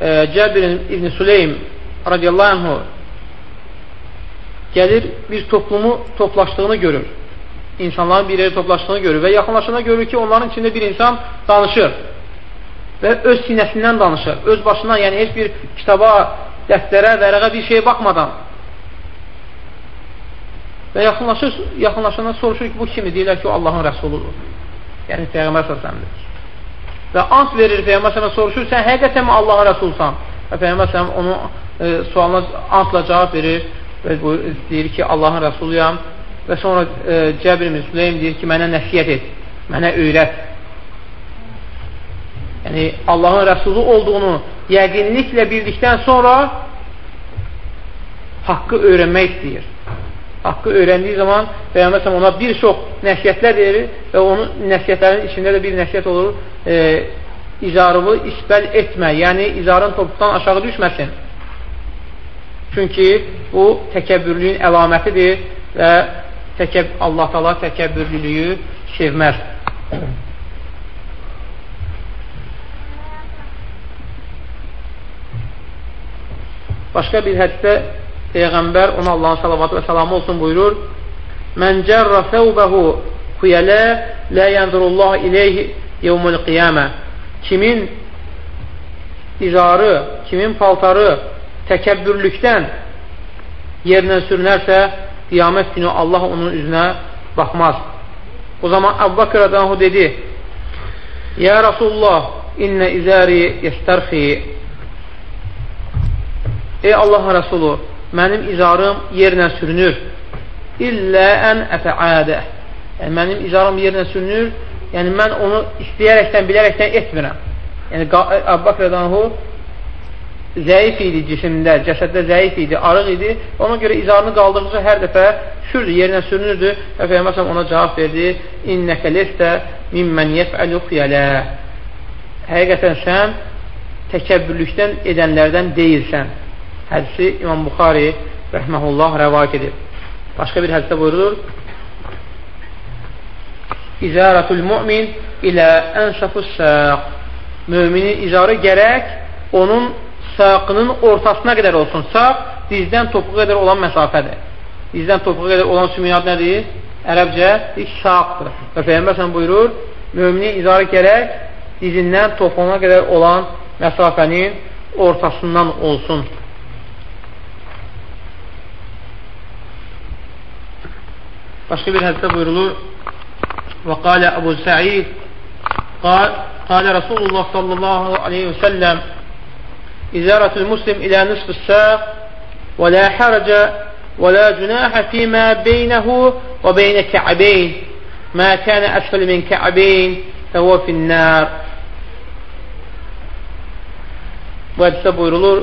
e, Cəbir İbn Süleym radiyallahu anhu gəlir, bir toplumu toplaşdığını görür. İnsanların bir yerə toplaşdığını görür və yaxınlaşana görür ki, onların içində bir insan danışır və öz sinəsindən danışır. Öz başından, yəni heç bir kitaba, dəftərə, vərəqə bir şeye baxmadan və yaxınlaşır, yaxınlaşana soruşur ki, bu kimdir? Deyirlər ki, o Allahın rəsuludur. Yəni, Peyğəmbər səsəmdir. Və ant verir Peyğəmbər sələmə soruşur, sən həqiqətən mi Allahın rəsulsan? Və Peyğəmbər sələm onun e, sualına antla cavab verir və deyir ki, Allahın rəsuluyam və sonra e, Cəbir Müsüleym deyir ki, mənə nəsiyyət et, mənə öyrət. Yəni, Allahın rəsulu olduğunu yəqinliklə bildikdən sonra haqqı öyrənmək istəyir haqqı öyrəndiyi zaman Peyğəmbər ona bir çox nəsiyyətlər verir və onun nəsiyyətlərin içində də bir nəsiyyət olur e, izarıvı isbəl etmə, yəni izarın topuqdan aşağı düşməsin. Çünki bu təkəbbürlüyün əlamətidir və təkəb Allah tala təkəbbürlülüyü sevməz. Başqa bir həddə Peyğəmbər ona Allahın salavatı və salamı olsun buyurur Mən cərrə səvbəhu xuyələ lə yənzurullah ileyhi yevmul qiyamə. Kimin izarı, kimin paltarı təkəbbürlükdən yerinə sürünərsə, qiyamət günü Allah onun üzünə baxmaz. O zaman Əbu Bakr Adanhu dedi, Ya Rasulullah, innə izəri yəstərxi. Ey Allah Rəsulu, mənim izarım yerinə sürünür. İllə ən ətəadə. Yəni, mənim izarım yerinə sürünür. Yəni, mən onu istəyərəkdən, bilərəkdən etmirəm. Yəni, Əbu Bakr Adanhu zəif idi cisimdə, cəsəddə zəif idi, arıq idi. Ona görə izarını qaldırdıqca hər dəfə şürdü, yerinə sürünürdü və Peyyəməsəm ona cavab verdi, İnnəkə lestə mimmən yefəlu xiyələ. Həqiqətən sən təkəbbürlükdən edənlərdən deyilsən. Hədisi İmam Buxari rəhməhullah rəvayət edib. Başqa bir hədisdə buyurulur, İzaratul mümin ilə ənşafus saq. Müminin izarı gərək onun saqının ortasına qədər olsun. Saq dizdən topuğa qədər olan məsafədir. Dizdən topuğa qədər olan sümiyat nədir? Ərəbcə saqdır. Və Peyyəmbər sən buyurur, müminin izarı gərək dizindən topuğuna qədər olan məsafənin ortasından olsun. Başqa bir hədisdə buyurulur, və qalə Əbu Səid, qalə Rasulullah sallallahu aleyhi və səlləm, إزارة المسلم إلى نصف الساق ولا حرج ولا جناح فيما بينه وبين كعبين ما كان أسفل من كعبين فهو في النار Bu hədisdə buyurulur,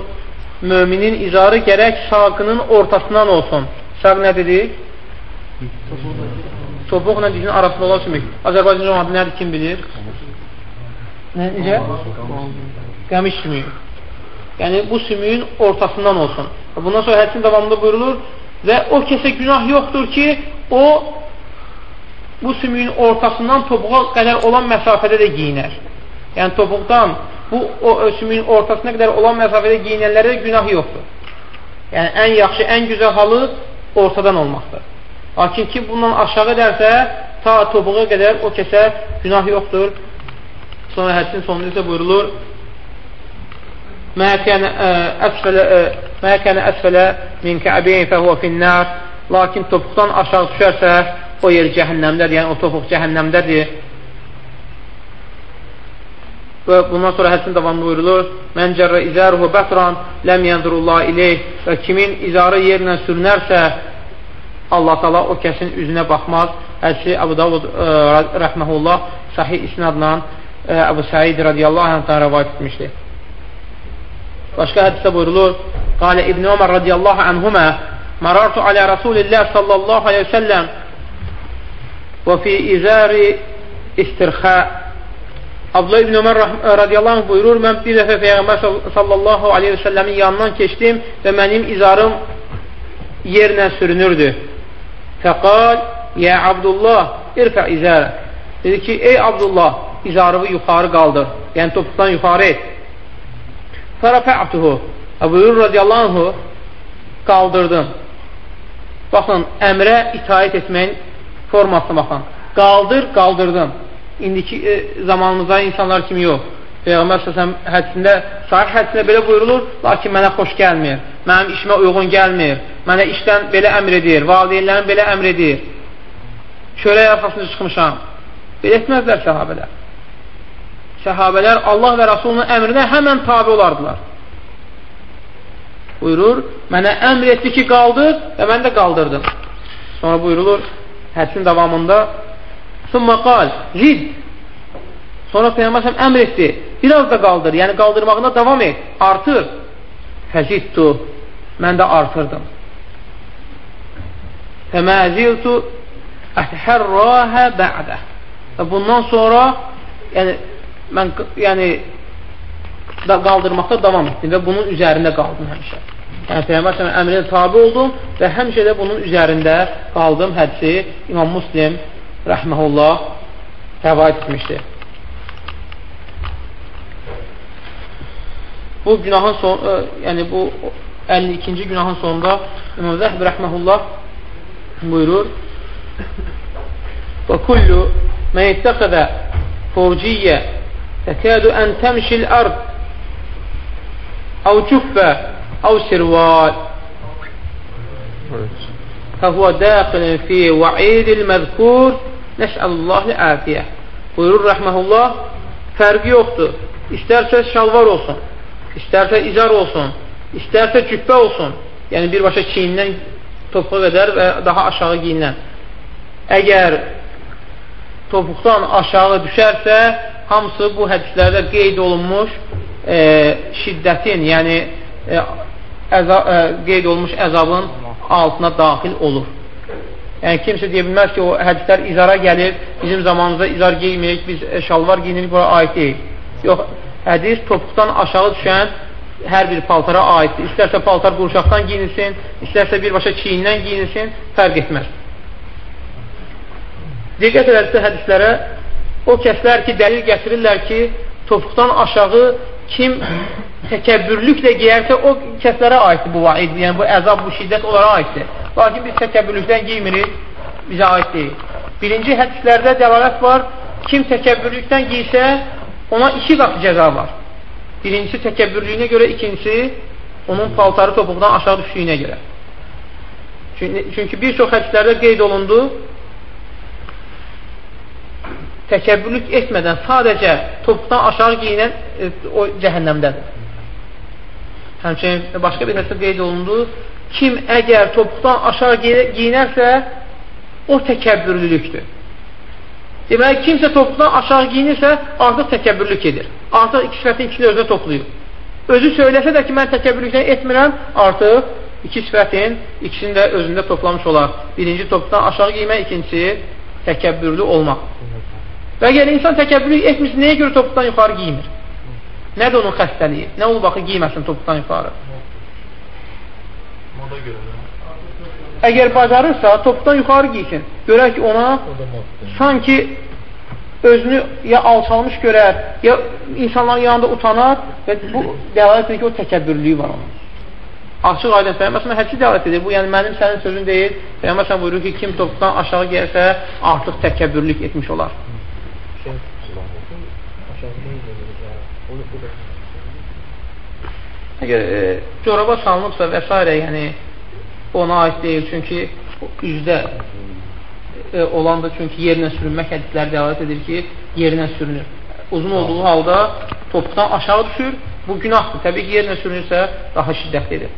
müminin izarı gərək saqının ortasından olsun. Saq nə dedik? Topuqla dizin arasında olan sümük. Azərbaycan cəmaatı nədir, kim bilir? Necə? Qəmiş sümüyü. Yəni, bu sümüyün ortasından olsun. Bundan sonra hədisin davamında buyurulur və o kəsə günah yoxdur ki, o bu sümüyün ortasından topuğa qədər olan məsafədə də giyinər. Yəni, topuqdan bu o sümüyün ortasına qədər olan məsafədə giyinənlərdə günah yoxdur. Yəni, ən yaxşı, ən gözəl halı ortadan olmaqdır. Lakin ki, bundan aşağı edərsə, ta topuğa qədər o kəsə günah yoxdur. Sonra hədisin sonunda isə buyurulur, ما كان أسفل ما كان أسفل min kəbəyin fəhuva finnar lakin topuqdan aşağı düşərsə o yer cəhənnəmdədir, yəni o topuq cəhənnəmdədir və bundan sonra hədisin davamlı buyurulur mən cərrə izəruhu bətran ləm yəndurullah ileyh və kimin izarı yerinə sürünərsə Allah tala o kəsin üzünə baxmaz hədisi Əbu Davud ə, rəhməhullah sahih isnadla Əbu Səid radiyallahu anhdan rəvayət etmişdir Başqa hədisdə buyurulur, Qalə İbn Ömər radiyallahu anhumə Marartu alə Rasulillah sallallahu aleyhi ve sellem və fi izari istirxə Abdullah İbn Ömər radiyallahu anh buyurur, mən bir dəfə Peyğəmbər sallallahu aleyhi ve sellemin yanından keçdim və mənim izarım yerlə sürünürdü. Fəqal, yə Abdullah, irfə izərə. Dedi ki, ey Abdullah, izarımı yuxarı qaldır, yəni topuqdan yuxarı et. Fərəfə'tuhu Əbu Yur radiyallahu anhu qaldırdım. Baxın, əmrə itaət etməyin formasına baxın. Qaldır, qaldırdım. İndiki e, zamanımızda insanlar kimi yox. Peyğəmbər səsəm hədisində, sahih hədisində belə buyurulur, lakin mənə xoş gəlmir, mənim işimə uyğun gəlmir, mənə işdən belə əmr edir, valideynlərim belə əmr edir, çörək arxasında çıxmışam. Belə etməzlər səhabələr səhabələr Allah və Rasulunun əmrinə həmən tabi olardılar. Buyurur, mənə əmr etdi ki, qaldır və mən də qaldırdım. Sonra buyurulur, hədisin davamında Summa qal, zid Sonra Peyyəməsəm əmr etdi, biraz da qaldır, yəni qaldırmağına davam et, artır. Fəzidtu, mən də artırdım. Fəməziltu ətəhərrahə bə'də Və bundan sonra, yəni mən yəni da qaldırmaqda davam etdim və bunun üzərində qaldım həmişə. Yəni Peyğəmbər sallallahu əmrinə tabe oldum və həmişə də bunun üzərində qaldım. Hədisi İmam Muslim rəhməhullah rəvayət etmişdir. Bu günahın son, ə, yəni bu 52-ci günahın sonunda İmam Zəhb rəhməhullah buyurur Və kullu mən ittəxədə fovciyyə təkədu ən təmşil ərd əv cüffə əv sirval fəhvə dəxilin fi vəidil məzkur nəsəlullah əfiyyə buyurur rəhməhullah fərqi yoxdur istərsə şalvar olsun istərsə izar olsun istərsə cübbə olsun yəni birbaşa çiynindən topuğa qədər və daha aşağı giyinən əgər topuqdan aşağı düşərsə hamısı bu hədislərdə qeyd olunmuş e, şiddətin yəni e, əza, e, qeyd olunmuş əzabın altına daxil olur. Yəni kimsə deyə bilməz ki, o hədislər izara gəlir, bizim zamanımızda izar geymirik, biz e, şalvar giyinirik, bura aid deyil. Yox, hədis topuqdan aşağı düşən hər bir paltara aiddir. İstərsə paltar qurşaqdan giyinilsin, istərsə birbaşa çiyindən giyinilsin, fərq etməz. Diqqət edərsə hədislərə, o kəslər ki, dəlil gətirirlər ki, topuqdan aşağı kim təkəbbürlüklə geyərsə, o kəslərə aiddir bu vaid, yəni bu əzab, bu şiddət onlara aiddir. Lakin biz təkəbbürlükdən giymirik, bizə aid deyil. Birinci hədislərdə dəlalət var, kim təkəbbürlükdən giysə, ona iki qatı cəza var. Birincisi təkəbbürlüyünə görə, ikincisi onun paltarı topuqdan aşağı düşdüyünə görə. Çünki bir çox hədislərdə qeyd olundu, təkəbbürlük etmədən sadəcə topuqdan aşağı giyinən e, o cəhənnəmdədir. Həmçinin başqa bir hədisdə qeyd olundu, kim əgər topuqdan aşağı giyinərsə, o təkəbbürlülükdür. Deməli, kimsə topuqdan aşağı giyinirsə, artıq təkəbbürlük edir. Artıq iki sifətin ikisini özünə toplayır. Özü söyləsə də ki, mən təkəbbürlükdən etmirəm, artıq iki sifətin ikisini də özündə toplamış olar. Birinci topuqdan aşağı giymək, ikincisi təkəbbürlü olmaq. Və əgər insan təkəbbürlük etmirsə, nəyə görə topuqdan yuxarı giymir? Nədir onun xəstəliyi? Nə olub axı giyməsin topuqdan yuxarı? Moda görə. Əgər bacarırsa, topuqdan yuxarı giysin. Görək ki, ona sanki özünü ya alçalmış görər, ya insanların yanında utanar və bu dəlalət edir ki, o təkəbbürlüyü var onun. Açıq aydın Peyğəmbər hədisi dəlalət edir. Bu yəni mənim sənin sözün deyil. Peyğəmbər buyurur ki, kim topuqdan aşağı gəlsə, artıq təkəbbürlük etmiş olar. Əgər e, coraba salınıbsa və s. yəni ona aid deyil, çünki üzdə e, olandır, çünki yerinə sürünmək hədisləri dəlalət edir ki, yerinə sürünür. Uzun olduğu halda topuqdan aşağı düşür, bu günahdır. Təbii ki, yerinə sürünürsə daha şiddətlidir.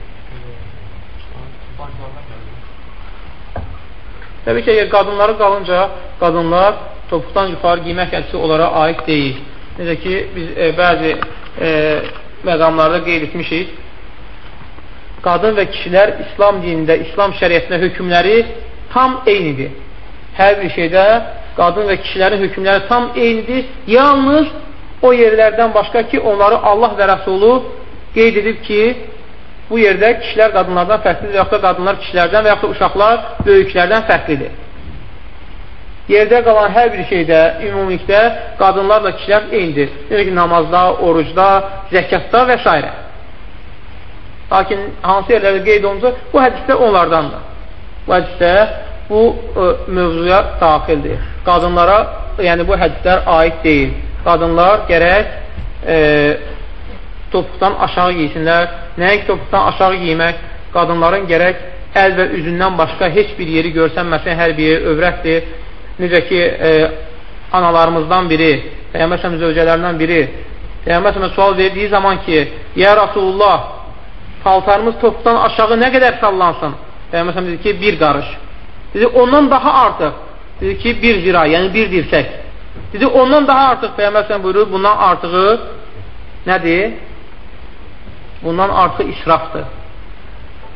Təbii ki, əgər qadınları qalınca, qadınlar topuqdan yuxarı giymək hədisi onlara aid deyil. Necə ki, biz e, bəzi e, məqamlarda qeyd etmişik, qadın və kişilər İslam dinində, İslam şəriyyətində hökmləri tam eynidir. Hər bir şeydə qadın və kişilərin hökmləri tam eynidir. Yalnız o yerlərdən başqa ki, onları Allah və Rəsulu qeyd edib ki, bu yerdə kişilər qadınlardan fərqlidir, yaxud da qadınlar kişilərdən və yaxud da uşaqlar böyüklərdən fərqlidir. Yerdə qalan hər bir şeydə, ümumilikdə qadınlarla kişilər eynidir. Necə ki, namazda, orucda, zəkatda və s. Lakin hansı yerlərdə qeyd olunca, bu hədisdə onlardandır. Bu hədisdə bu ə, e, mövzuya daxildir. Qadınlara, yəni bu hədislər aid deyil. Qadınlar gərək e, topuqdan aşağı giysinlər. Nəyə ki, topuqdan aşağı giymək, qadınların gərək əl və üzündən başqa heç bir yeri görsənməsin, hər bir yeri övrətdir. Necə ki, e, analarımızdan biri, Peyğəmbər zövcələrindən biri Peyğəmbər sual verdiyi zaman ki, Ya Rasulullah, paltarımız topuqdan aşağı nə qədər sallansın? Peyğəmbər dedi ki, bir qarış. Dedi, ondan daha artıq. Dedi ki, bir zira, yəni bir dirsək. Dedi, ondan daha artıq Peyğəmbər buyurur, bundan artığı nədir? Bundan artıq israfdır.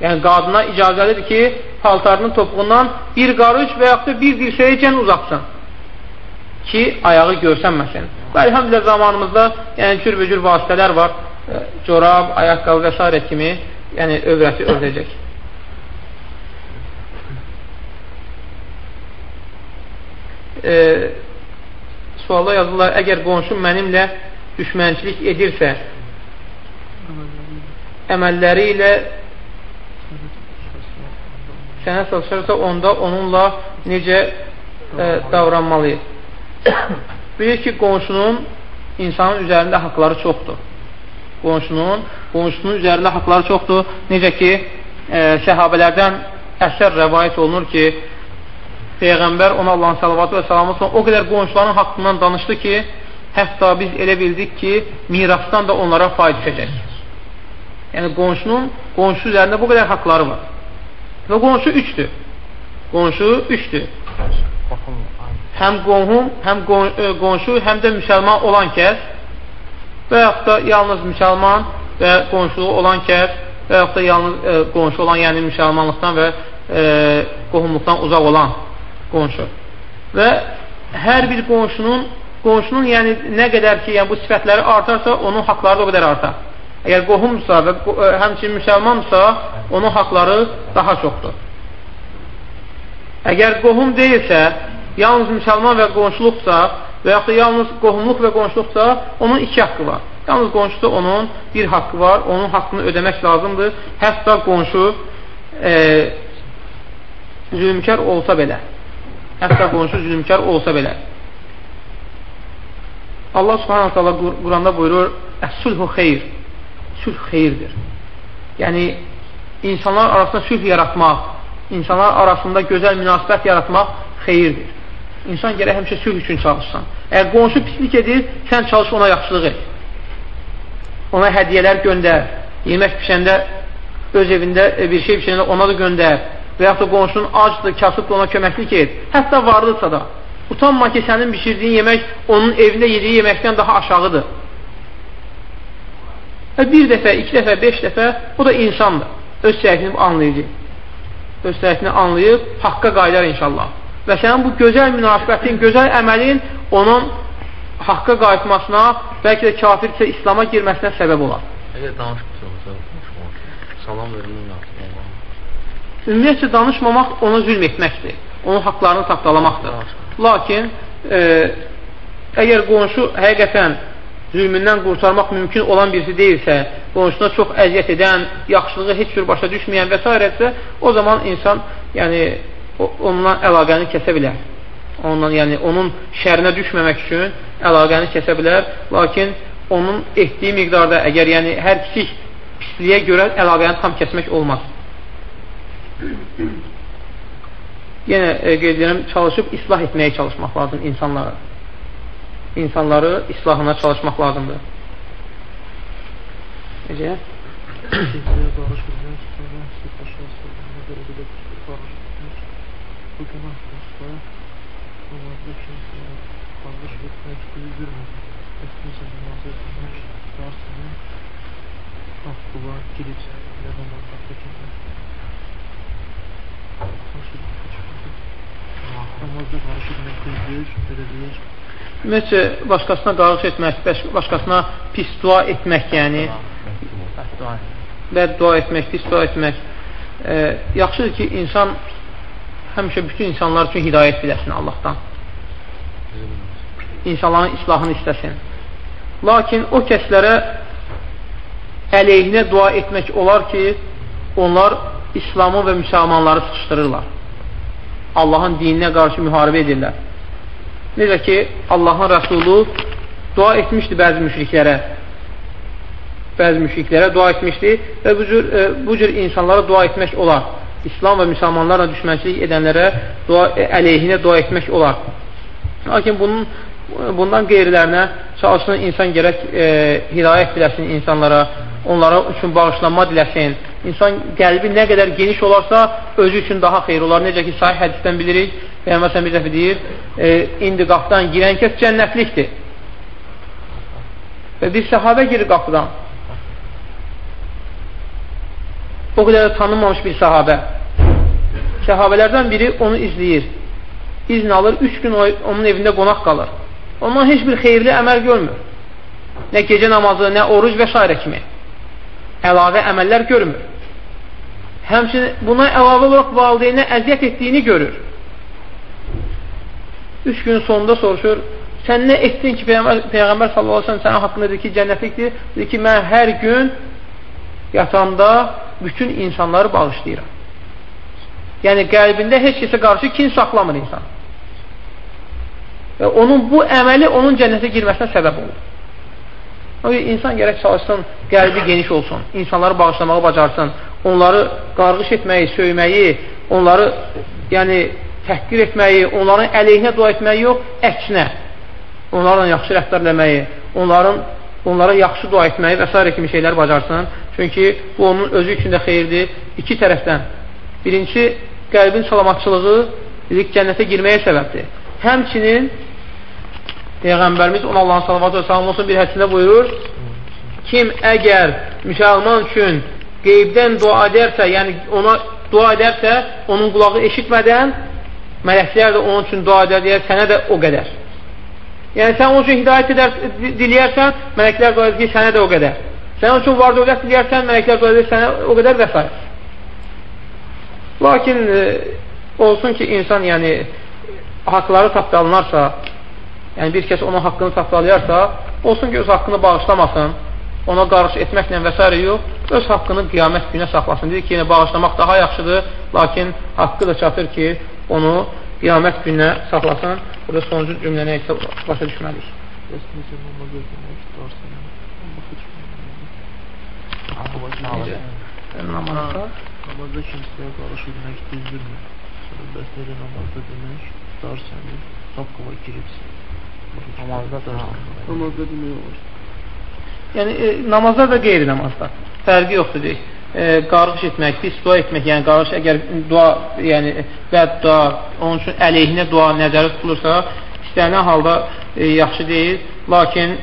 Yəni, qadına icazəlidir ki, paltarının topuğundan bir qarış və yaxud da bir dirsəyəcən uzaqsın ki, ayağı görsənməsin. Və əlhəmdilə zamanımızda yəni, cürbəcür vasitələr var, corab, ayaqqabı və s. kimi yəni, övrəti ördəcək. E, sualda yazırlar, əgər qonşum mənimlə düşmənçilik edirsə, əməlləri ilə sənə satışarsa onda onunla necə e, davranmalıyıq. [COUGHS] Bilir ki, qonşunun insanın üzərində haqları çoxdur. Qonşunun, qonşunun üzərində haqları çoxdur. Necə ki, e, səhabələrdən əsər rəvayət olunur ki, Peyğəmbər ona Allahın salavatı və salamı o qədər qonşuların haqqından danışdı ki, hətta biz elə bildik ki, mirasdan da onlara faiz düşəcək. Yəni, qonşunun, qonşu üzərində bu qədər haqları var. Və qonşu üçdür. Qonşu üçdür. Həm qohum, həm e, qonşu, həm də müsəlman olan kəs və yaxud da yalnız müsəlman və qonşuluğu olan kəs və yaxud da yalnız e, qonşu olan, yəni müsəlmanlıqdan və e, qohumluqdan uzaq olan qonşu. Və hər bir qonşunun qonşunun yəni nə qədər ki, yəni bu sifətləri artarsa, onun haqları da o qədər artar. Əgər qohumdursa və e, həmçinin müsəlmandırsa, onun haqları daha çoxdur. Əgər qohum deyilsə, yalnız müsəlman və qonşuluqsa və yaxud da yalnız qohumluq və qonşuluqsa, onun iki haqqı var. Yalnız qonşuda onun bir haqqı var, onun haqqını ödəmək lazımdır. Hətta qonşu e, zülmkar olsa belə. Hətta qonşu zülmkar olsa belə. Allah subhanahu ta'ala Quranda buyurur, Əs-sulhu xeyr. Sülh xeyirdir. Yəni, insanlar arasında sülh yaratmaq, insanlar arasında gözəl münasibət yaratmaq xeyirdir. İnsan gərək həmişə sülh üçün çalışsan. Əgər qonşu pislik edir, sən çalış ona yaxşılıq et. Ona hədiyələr göndər. Yemək pişəndə öz evində e, bir şey pişəndə ona da göndər. Və yaxud da qonşunun acdır, kasıbdır, ona köməklik et. Hətta varlıdsa da. Utanma ki, sənin bişirdiyin yemək onun evində yediyi yeməkdən daha aşağıdır. Və bir dəfə, iki dəfə, beş dəfə o da insandır. Öz səhvini anlayacaq. Öz səhvini anlayıb haqqa qayıdar inşallah. Və sənin bu gözəl münasibətin, gözəl əməlin onun haqqa qayıtmasına, bəlkə də kafirsə İslama girməsinə səbəb olar. Əgər danışmırsa, salam verilmir. Ümumiyyətcə danışmamaq ona zülm etməkdir. Onun haqlarını tapdalamaqdır. Lakin e, əgər qonşu həqiqətən zülmündən qurtarmaq mümkün olan birisi deyilsə, qonşusuna çox əziyyət edən, yaxşılığı heç bir başa düşməyən və s. o zaman insan yəni, onunla əlaqəni kəsə bilər. Ondan, yəni, onun şərinə düşməmək üçün əlaqəni kəsə bilər. Lakin onun etdiyi miqdarda, əgər yəni, hər kiçik pisliyə görə əlaqəni tam kəsmək olmaz. Yenə e, qeyd edirəm, çalışıb islah etməyə çalışmaq lazım insanlara insanları islahına çalışmaq lazımdır. Necə? Bu günah olsa, namazda kimsəyə qardaş etmək Ümumiyyətcə, başqasına qarış etmək, başqasına pis dua etmək, yəni bəd dua etmək, pis dua etmək e, yaxşıdır ki, insan həmişə bütün insanlar üçün hidayət biləsin Allahdan. İnsanların islahını istəsin. Lakin o kəslərə əleyhinə dua etmək olar ki, onlar İslamı və müsəlmanları sıxışdırırlar. Allahın dininə qarşı müharibə edirlər. Necə ki, Allahın Rəsulu dua etmişdi bəzi müşriklərə. Bəzi müşriklərə dua etmişdi və bu cür, e, bu cür insanlara dua etmək olar. İslam və müsəlmanlarla düşmənçilik edənlərə dua, e, əleyhinə dua etmək olar. Lakin bunun, bundan qeyrilərinə çalışsın insan gərək e, hidayət biləsin insanlara, onlara üçün bağışlanma diləsin. İnsan qəlbi nə qədər geniş olarsa, özü üçün daha xeyir olar. Necə ki, sahih hədisdən bilirik, Peyğəmbər bir dəfə deyir, e, indi qapıdan girən kəs cənnətlikdir. Və bir səhabə girir qapıdan. O qədər də tanınmamış bir səhabə. Səhabələrdən biri onu izləyir. İzn alır, üç gün onun evində qonaq qalır. Ondan heç bir xeyirli əməl görmür. Nə gecə namazı, nə oruc və s. kimi. Əlavə əməllər görmür. Həmçinin buna əlavə olaraq valideynə əziyyət etdiyini görür. Üç gün sonunda soruşur, sən nə etdin ki, Peyğəmbər, Peyğəmbər sallallahu aleyhi ve sənin haqqında dedi ki, cənnətlikdir. Dedi ki, mən hər gün yatanda bütün insanları bağışlayıram. Yəni, qəlbində heç kəsə qarşı kin saxlamır insan. və onun bu əməli onun cənnətə girməsinə səbəb olur. O insan gərək çalışsın, qəlbi geniş olsun, insanları bağışlamağı bacarsın, onları qarğış etməyi, söyməyi, onları yəni təhqir etməyi, onların əleyhinə dua etməyi yox, əksinə, onlarla yaxşı rəftar eləməyi, onların onlara yaxşı dua etməyi və s. kimi şeylər bacarsın. Çünki bu onun özü üçün də xeyirdir. İki tərəfdən. Birinci, qəlbin salamatçılığı dedik, cənnətə girməyə səbəbdir. Həmçinin Peyğəmbərimiz ona Allahın salavatı və salam olsun bir hədisində buyurur kim əgər müsəlman üçün qeybdən dua edərsə, yəni ona dua edərsə, onun qulağı eşitmədən mələklər də onun üçün dua edər, deyər, sənə də o qədər. Yəni, sən onun üçün hidayət edər, diləyərsən, mələklər dua edir ki, sənə də o qədər. Sən onun üçün var dövlət diləyərsən, mələklər dua edir, sənə o qədər və s. Lakin e, olsun ki, insan yəni haqları tapdalanarsa, yəni bir kəs onun haqqını tapdalayarsa, olsun ki, öz haqqını bağışlamasın, ona qarşı etməklə və s. yox, öz haqqını qiyamət günə saxlasın. Deyir ki, yəni, bağışlamaq daha yaxşıdır, lakin haqqı da çatır ki, onu qiyamət günə saxlasın. Burada sonuncu cümləni isə başa düşməliyik. Namazda kimsəyə qarşı demək düzdürmür. Bəs necə namazda demək? Dar səni, haqqıma giribsin. Namazda da Namazda demək olur. Yəni, e, namazda da qeyri-namazda. Fərqi yoxdur, deyik. E, qarğış etmək, pis dua etmək, yəni qarğış əgər dua, yəni bəd dua, onun üçün əleyhinə dua nəzərdə tutulursa, istənilən halda e, yaxşı deyil, lakin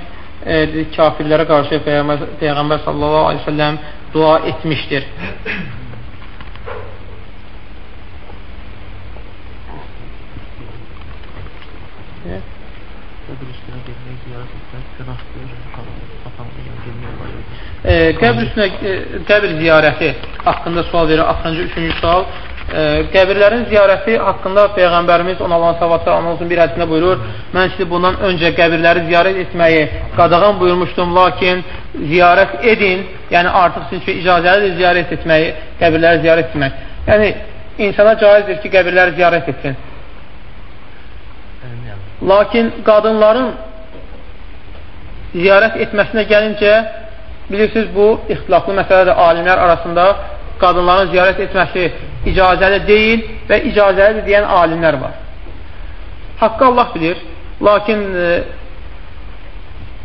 e, kafirlərə qarşı Peyğəmbər, Peyğəmbər sallallahu aleyhi ve selləm dua etmişdir. Qəbr üstünə getmək, ziyarət etmək günahdır. E, qəbr üstünə e, qəbr ziyarəti haqqında sual verir. Axırıncı üçüncü sual. E, qəbirlərin ziyarəti haqqında Peyğəmbərimiz ona olan savatı olsun bir hədisində buyurur. Mən sizi bundan öncə qəbirləri ziyarət etməyi qadağan buyurmuşdum, lakin ziyarət edin, yəni artıq sizin üçün icazəlidir ziyarət etməyi, qəbirləri ziyarət etmək. Yəni, insana caizdir ki, qəbirləri ziyarət etsin. Lakin qadınların ziyarət etməsinə gəlincə, bilirsiniz, bu ixtilaflı məsələdir alimlər arasında qadınların ziyarət etməsi icazəli deyil və icazəlidir deyən alimlər var. Haqqı Allah bilir, lakin e,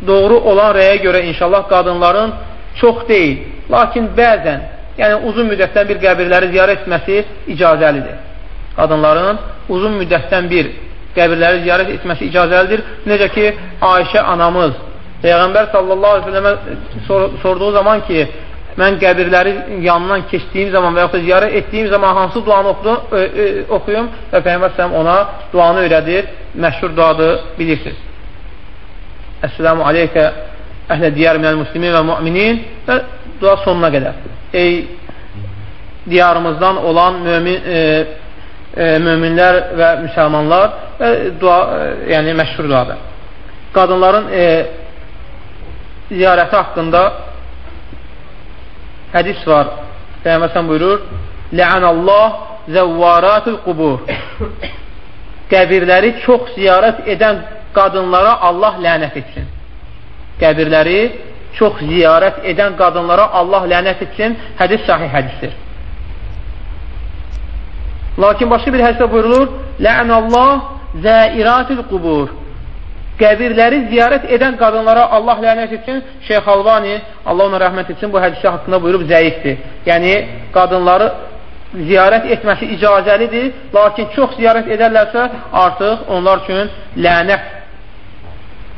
doğru olan rəyə görə inşallah qadınların çox deyil, lakin bəzən, yəni uzun müddətdən bir qəbirləri ziyarət etməsi icazəlidir. Qadınların uzun müddətdən bir qəbirləri ziyarət etməsi icazəlidir. Necə ki, Ayşə anamız Peyğəmbər sallallahu aleyhi ve sellemə sor sorduğu zaman ki, mən qəbirləri yanından keçdiyim zaman və yaxud da ziyarət etdiyim zaman hansı duanı oxudum, ö, ö, oxuyum və Peyğəmbər sələm ona duanı öyrədir. Məşhur duadır, bilirsiniz. Əssəlamu aleykə əhlə diyar minəl muslimin və müminin və dua sonuna qədər. Ey diyarımızdan olan mümin, e, e, müminlər və müsəlmanlar və dua, e, yəni məşhur duadır. Qadınların e, ziyarəti haqqında hədis var. Peyğəmbər buyurur: "Lə'anallah zəvvaratul qubur." [COUGHS] Qəbirləri çox ziyarət edən qadınlara Allah lənət etsin. Qəbirləri çox ziyarət edən qadınlara Allah lənət etsin. Hədis sahih hədisdir. Lakin başqa bir hədisdə buyurulur: "Lə'anallah zəiratul qubur." Qəbirləri ziyarət edən qadınlara Allah lənət etsin. Şeyx Albani, Allah ona rəhmət etsin, bu hədisi haqqında buyurub zəifdir. Yəni, qadınları ziyarət etməsi icazəlidir, lakin çox ziyarət edərlərsə, artıq onlar üçün lənət,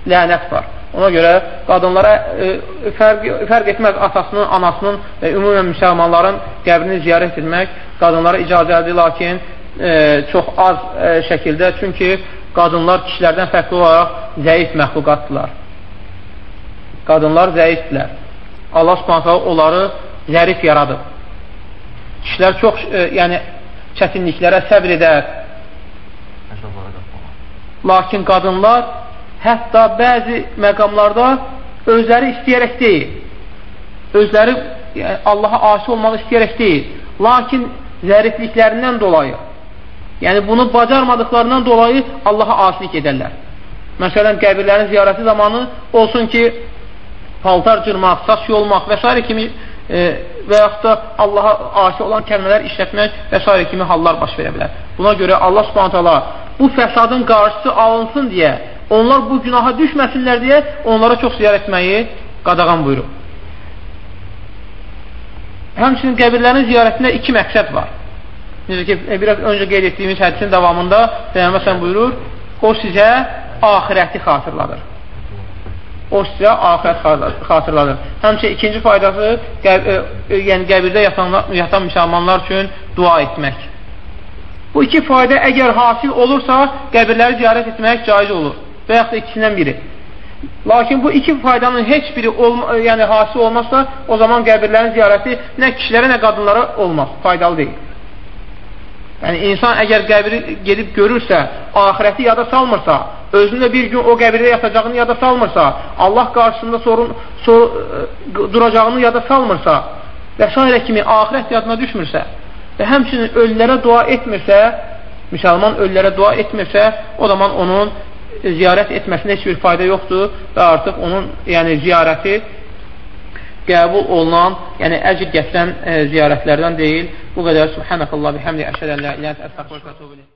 lənət var. Ona görə qadınlara e, fərq, fərq etməz atasının, anasının və ümumən müsəlmanların qəbrini ziyarət etmək qadınlara icazəlidir, lakin e, çox az e, şəkildə. Çünki qadınlar kişilərdən fərqli olaraq zəif məxluqatdırlar. Qadınlar zəifdirlər. Allah subhanətə onları zərif yaradıb. Kişilər çox e, yəni, çətinliklərə səbr edər. Lakin qadınlar hətta bəzi məqamlarda özləri istəyərək deyil. Özləri yəni, Allaha asi olmaq istəyərək deyil. Lakin zərifliklərindən dolayı Yəni bunu bacarmadıqlarından dolayı Allaha asilik edərlər. Məsələn, qəbirlərin ziyarəti zamanı olsun ki, paltar cırmaq, saç yolmaq və s. kimi e, və yaxud da Allaha asi olan kəlmələr işlətmək və s. kimi hallar baş verə bilər. Buna görə Allah subhanətələ bu fəsadın qarşısı alınsın deyə, onlar bu günaha düşməsinlər deyə onlara çox ziyarət etməyi qadağan buyurur. Həmçinin qəbirlərin ziyarətində iki məqsəd var. Necə ki, e, biraz öncə qeyd etdiyimiz hədisin davamında Peyyəməsən buyurur, o sizə ahirəti xatırladır. O sizə ahirət xatırladır. Həmçə ikinci faydası, qəb ə, e, yəni qəbirdə yatan, yatan müsəlmanlar üçün dua etmək. Bu iki fayda əgər hasil olursa, qəbirləri ziyarət etmək caiz olur və yaxud da ikisindən biri. Lakin bu iki faydanın heç biri olma, yəni hasil olmazsa, o zaman qəbirlərin ziyarəti nə kişilərə, nə qadınlara olmaz, faydalı deyil. Yəni, insan əgər qəbri gedib görürsə, ahirəti yada salmırsa, özünü də bir gün o qəbirdə yatacağını yada salmırsa, Allah qarşısında sorun, sor, duracağını yada salmırsa və s. kimi ahirət yadına düşmürsə və həmçinin ölülərə dua etmirsə, müsəlman ölülərə dua etmirsə, o zaman onun ziyarət etməsində heç bir fayda yoxdur və artıq onun yəni ziyarəti qəbul olunan, yəni əcr gətirən e, ziyarətlərdən deyil. Bu qədər. Subhanəkallah, bihamdi, əşhədən la ilət, əstəqvə,